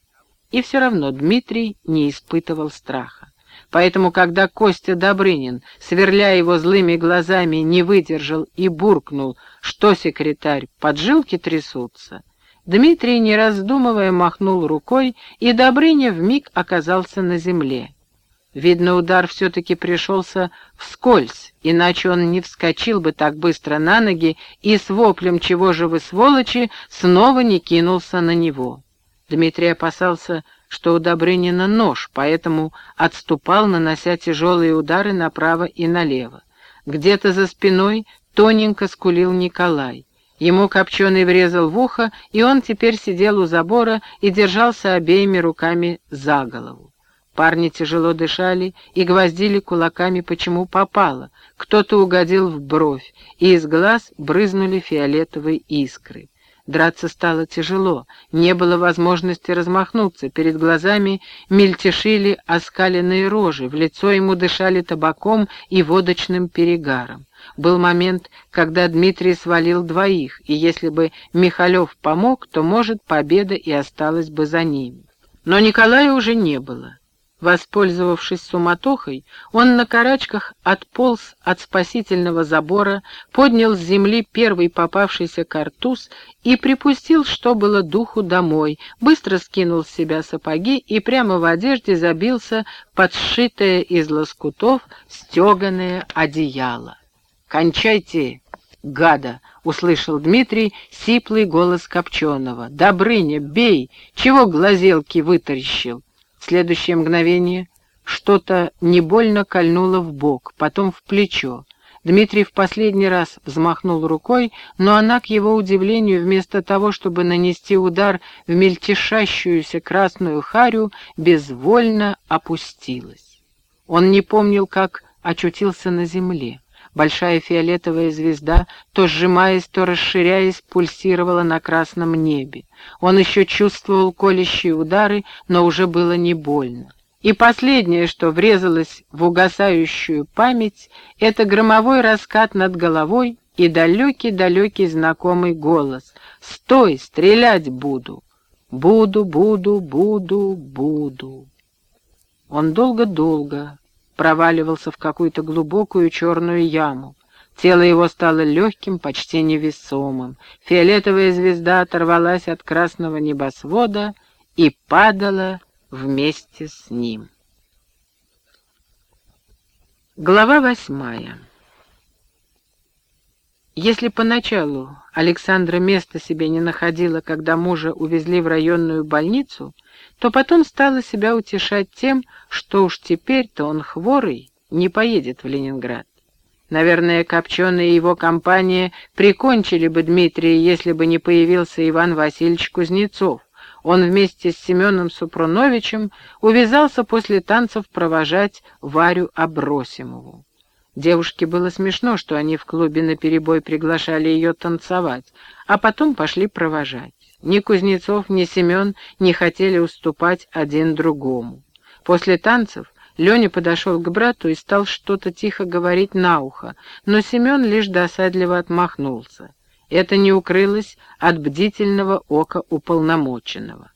И все равно Дмитрий не испытывал страха. Поэтому, когда Костя Добрынин, сверляя его злыми глазами, не выдержал и буркнул, что секретарь, поджилки трясутся, Дмитрий, не раздумывая, махнул рукой, и Добрыня вмиг оказался на земле. Видно, удар все-таки пришелся вскользь, иначе он не вскочил бы так быстро на ноги и с воплем «Чего же вы, сволочи!» снова не кинулся на него. Дмитрий опасался, что у Добрынина нож, поэтому отступал, нанося тяжелые удары направо и налево. Где-то за спиной тоненько скулил Николай. Ему Копченый врезал в ухо, и он теперь сидел у забора и держался обеими руками за голову. Парни тяжело дышали и гвоздили кулаками, почему попало. Кто-то угодил в бровь, и из глаз брызнули фиолетовые искры. Драться стало тяжело, не было возможности размахнуться, перед глазами мельтешили оскаленные рожи, в лицо ему дышали табаком и водочным перегаром. Был момент, когда Дмитрий свалил двоих, и если бы Михалев помог, то, может, победа и осталась бы за ними. Но Николая уже не было. Воспользовавшись суматохой, он на карачках отполз от спасительного забора, поднял с земли первый попавшийся картуз и припустил, что было духу, домой, быстро скинул с себя сапоги и прямо в одежде забился под сшитое из лоскутов стеганое одеяло. «Кончайте, гада!» — услышал Дмитрий сиплый голос Копченого. «Добрыня, бей! Чего глазелки вытаращил?» Следующее мгновение что-то не больно кольнуло в бок, потом в плечо. Дмитрий в последний раз взмахнул рукой, но она, к его удивлению, вместо того, чтобы нанести удар в мельтешащуюся красную харю, безвольно опустилась. Он не помнил, как очутился на земле. Большая фиолетовая звезда, то сжимаясь, то расширяясь, пульсировала на красном небе. Он еще чувствовал колющие удары, но уже было не больно. И последнее, что врезалось в угасающую память, это громовой раскат над головой и далекий-далекий знакомый голос. «Стой, стрелять буду!» «Буду, буду, буду, буду!» Он долго-долго проваливался в какую-то глубокую черную яму. Тело его стало легким, почти невесомым. Фиолетовая звезда оторвалась от красного небосвода и падала вместе с ним. Глава восьмая Если поначалу Александра места себе не находила, когда мужа увезли в районную больницу, то потом стала себя утешать тем, что уж теперь-то он хворый, не поедет в Ленинград. Наверное, Копченый и его компания прикончили бы Дмитрия, если бы не появился Иван Васильевич Кузнецов. Он вместе с Семеном Супруновичем увязался после танцев провожать Варю Абросимову. Девушке было смешно, что они в клубе наперебой приглашали ее танцевать, а потом пошли провожать. Ни Кузнецов, ни Семен не хотели уступать один другому. После танцев Леня подошел к брату и стал что-то тихо говорить на ухо, но Семен лишь досадливо отмахнулся. Это не укрылось от бдительного ока уполномоченного.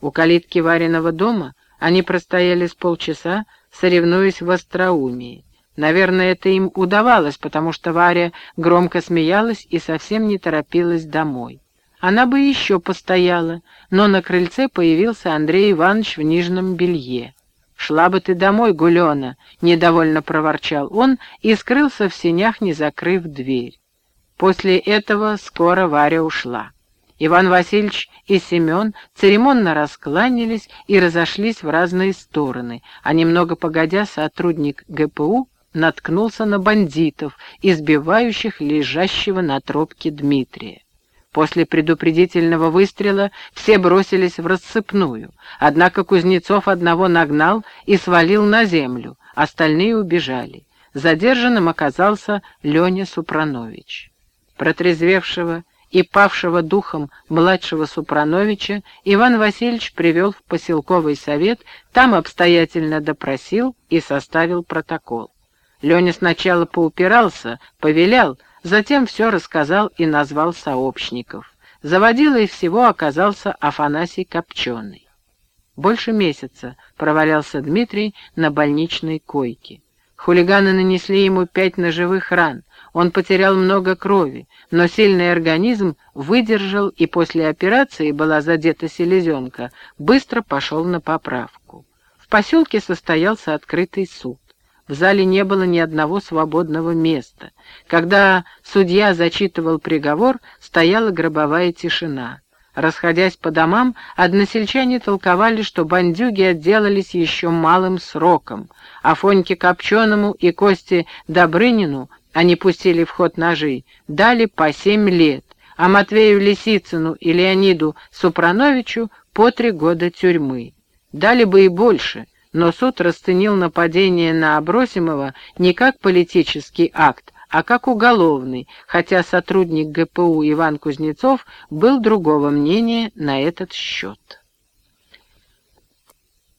У калитки Вариного дома они простояли с полчаса, соревнуясь в остроумии. Наверное, это им удавалось, потому что Варя громко смеялась и совсем не торопилась домой. Она бы еще постояла, но на крыльце появился Андрей Иванович в нижнем белье. «Шла бы ты домой, Гулена!» — недовольно проворчал он и скрылся в сенях, не закрыв дверь. После этого скоро Варя ушла. Иван Васильевич и Семен церемонно раскланялись и разошлись в разные стороны, а немного погодя сотрудник ГПУ наткнулся на бандитов, избивающих лежащего на тропке Дмитрия. После предупредительного выстрела все бросились в рассыпную, однако Кузнецов одного нагнал и свалил на землю, остальные убежали. Задержанным оказался Леня Супранович. Протрезвевшего и павшего духом младшего Супрановича Иван Васильевич привел в поселковый совет, там обстоятельно допросил и составил протокол. Леня сначала поупирался, повелял, затем все рассказал и назвал сообщников. Заводилой всего оказался Афанасий Копченый. Больше месяца провалялся Дмитрий на больничной койке. Хулиганы нанесли ему пять ножевых ран, он потерял много крови, но сильный организм выдержал и после операции была задета селезенка, быстро пошел на поправку. В поселке состоялся открытый суд. В зале не было ни одного свободного места. Когда судья зачитывал приговор, стояла гробовая тишина. Расходясь по домам, односельчане толковали, что бандюги отделались еще малым сроком, а Фоньке Копченому и Косте Добрынину они пустили в ход ножи, дали по семь лет, а Матвею Лисицыну и Леониду Супрановичу по три года тюрьмы. Дали бы и больше — но суд расценил нападение на Абросимова не как политический акт, а как уголовный, хотя сотрудник ГПУ Иван Кузнецов был другого мнения на этот счет.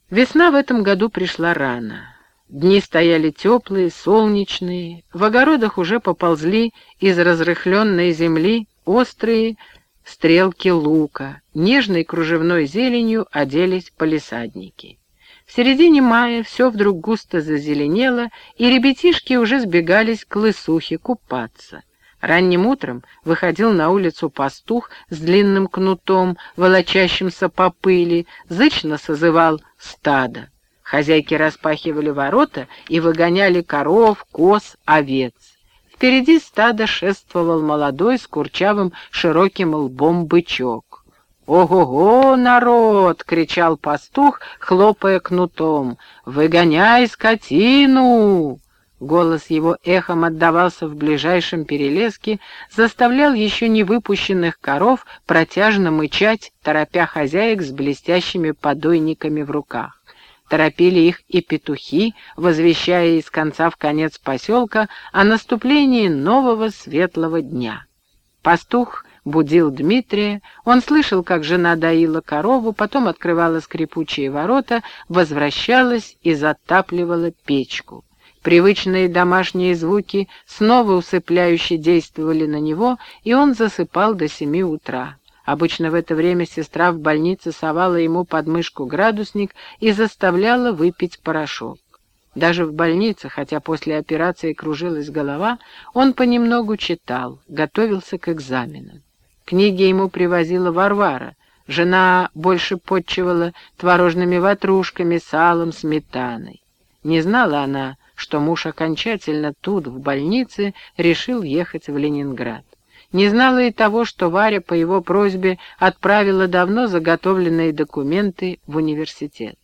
Весна в этом году пришла рано. Дни стояли теплые, солнечные, в огородах уже поползли из разрыхленной земли острые стрелки лука, нежной кружевной зеленью оделись полисадники. В середине мая все вдруг густо зазеленело, и ребятишки уже сбегались к лысухе купаться. Ранним утром выходил на улицу пастух с длинным кнутом, волочащимся по пыли, зычно созывал стадо. Хозяйки распахивали ворота и выгоняли коров, коз, овец. Впереди стада шествовал молодой с курчавым широким лбом бычок. «Ого-го, народ!» — кричал пастух, хлопая кнутом. «Выгоняй скотину!» Голос его эхом отдавался в ближайшем перелеске, заставлял еще не выпущенных коров протяжно мычать, торопя хозяек с блестящими подойниками в руках. Торопили их и петухи, возвещая из конца в конец поселка о наступлении нового светлого дня. Пастух будил Дмитрия, он слышал, как жена доила корову, потом открывала скрипучие ворота, возвращалась и затапливала печку. Привычные домашние звуки снова усыпляюще действовали на него, и он засыпал до семи утра. Обычно в это время сестра в больнице совала ему под мышку градусник и заставляла выпить порошок. Даже в больнице, хотя после операции кружилась голова, он понемногу читал, готовился к экзаменам. Книги ему привозила Варвара. Жена больше подчивала творожными ватрушками, салом, сметаной. Не знала она, что муж окончательно тут, в больнице, решил ехать в Ленинград. Не знала и того, что Варя по его просьбе отправила давно заготовленные документы в университет.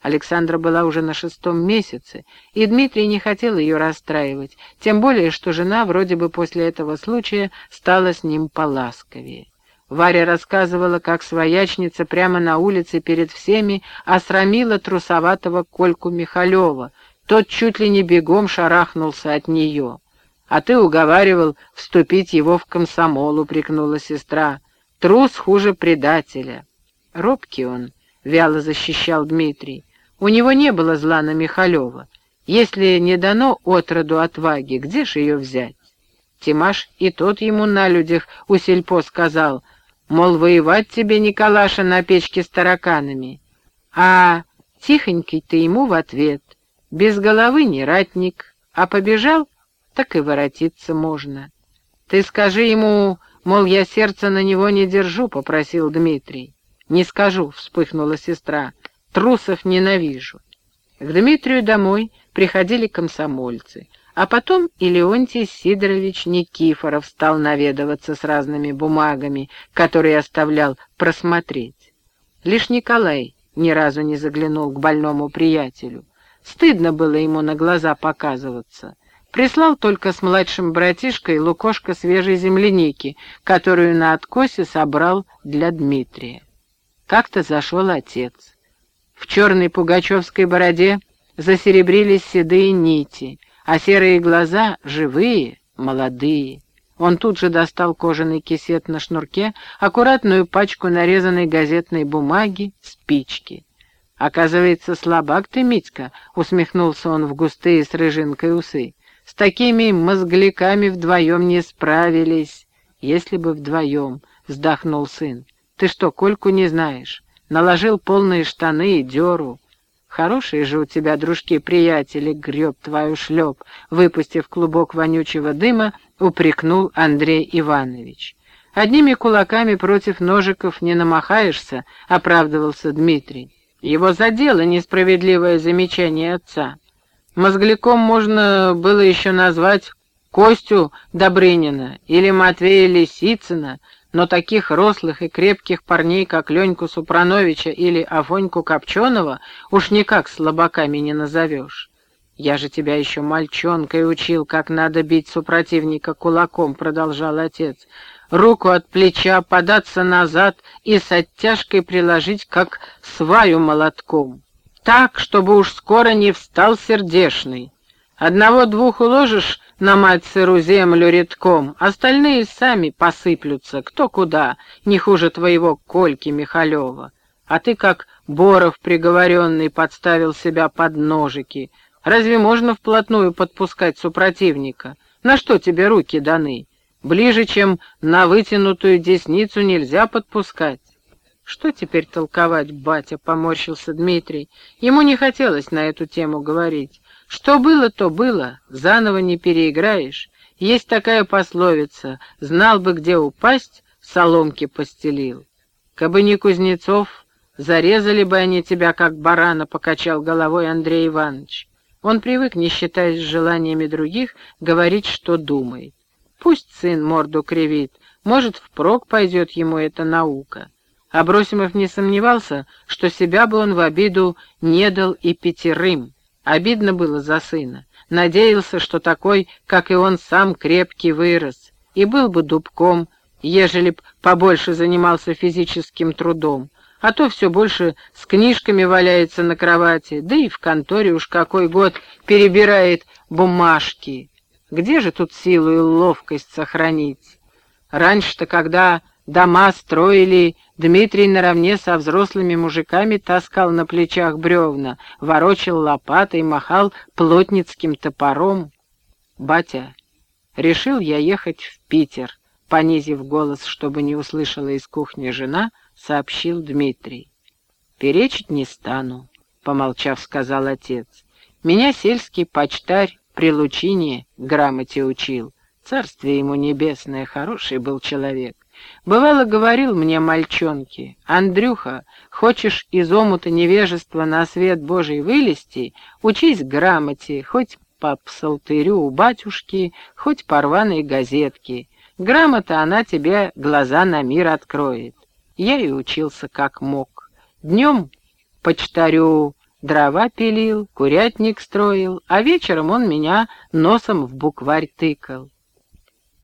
Александра была уже на шестом месяце, и Дмитрий не хотел ее расстраивать, тем более, что жена вроде бы после этого случая стала с ним поласковее. Варя рассказывала, как своячница прямо на улице перед всеми осрамила трусоватого Кольку Михалева. Тот чуть ли не бегом шарахнулся от нее. «А ты уговаривал вступить его в комсомол», — упрекнула сестра. «Трус хуже предателя». «Робкий он», — вяло защищал Дмитрий. «У него не было зла на Михалева. Если не дано отроду отваги, где ж ее взять?» Тимаш и тот ему на людях у сельпо сказал, мол, воевать тебе, Николаша, на печке с тараканами. А тихонький ты ему в ответ, без головы не ратник, а побежал так и воротиться можно. Ты скажи ему, мол, я сердце на него не держу, — попросил Дмитрий. Не скажу, — вспыхнула сестра, — трусов ненавижу. К Дмитрию домой приходили комсомольцы, а потом и Леонтий Сидорович Никифоров стал наведываться с разными бумагами, которые оставлял просмотреть. Лишь Николай ни разу не заглянул к больному приятелю. Стыдно было ему на глаза показываться. Прислал только с младшим братишкой лукошко свежей земляники, которую на откосе собрал для Дмитрия. Как-то зашел отец. В черной пугачевской бороде засеребрились седые нити, а серые глаза живые, молодые. Он тут же достал кожаный кисет на шнурке, аккуратную пачку нарезанной газетной бумаги, спички. «Оказывается, слабак ты, Митька», — усмехнулся он в густые с рыжинкой усы. С такими мозгляками вдвоем не справились. Если бы вдвоем, — вздохнул сын. Ты что, Кольку не знаешь? Наложил полные штаны и деру. Хорошие же у тебя, дружки-приятели, греб твою шлеп, выпустив клубок вонючего дыма, упрекнул Андрей Иванович. Одними кулаками против ножиков не намахаешься, оправдывался Дмитрий. Его задело несправедливое замечание отца. Мозгляком можно было еще назвать Костю Добрынина или Матвея Лисицына, но таких рослых и крепких парней, как Леньку Супрановича или Афоньку Копченого, уж никак слабаками не назовешь. «Я же тебя еще мальчонкой учил, как надо бить супротивника кулаком», — продолжал отец. «Руку от плеча податься назад и с оттяжкой приложить, как сваю молотком» так, чтобы уж скоро не встал сердешный. Одного-двух уложишь на мать сыру землю редком, остальные сами посыплются, кто куда, не хуже твоего Кольки Михалева. А ты, как Боров приговоренный, подставил себя под ножики. Разве можно вплотную подпускать супротивника? На что тебе руки даны? Ближе, чем на вытянутую десницу, нельзя подпускать. «Что теперь толковать, батя?» — поморщился Дмитрий. Ему не хотелось на эту тему говорить. «Что было, то было, заново не переиграешь. Есть такая пословица «Знал бы, где упасть, соломки постелил». Кабы не Кузнецов, зарезали бы они тебя, как барана, — покачал головой Андрей Иванович. Он привык, не считаясь желаниями других, говорить, что думает. Пусть сын морду кривит, может, впрок пойдет ему эта наука. Абросимов не сомневался, что себя бы он в обиду не дал и пятерым. Обидно было за сына. Надеялся, что такой, как и он сам, крепкий вырос, и был бы дубком, ежели б побольше занимался физическим трудом, а то все больше с книжками валяется на кровати, да и в конторе уж какой год перебирает бумажки. Где же тут силу и ловкость сохранить? Раньше-то, когда дома строили, Дмитрий наравне со взрослыми мужиками таскал на плечах бревна, ворочил лопатой, махал плотницким топором. «Батя, решил я ехать в Питер», — понизив голос, чтобы не услышала из кухни жена, сообщил Дмитрий. «Перечить не стану», — помолчав, сказал отец. «Меня сельский почтарь при Лучине грамоте учил. Царствие ему небесное, хороший был человек. Бывало, говорил мне мальчонки, «Андрюха, хочешь из омута невежества на свет Божий вылезти, учись грамоте, хоть по псалтырю у батюшки, хоть порваные газетки. Грамота она тебе глаза на мир откроет. Я и учился как мог. Днем почтарю дрова пилил, курятник строил, а вечером он меня носом в букварь тыкал.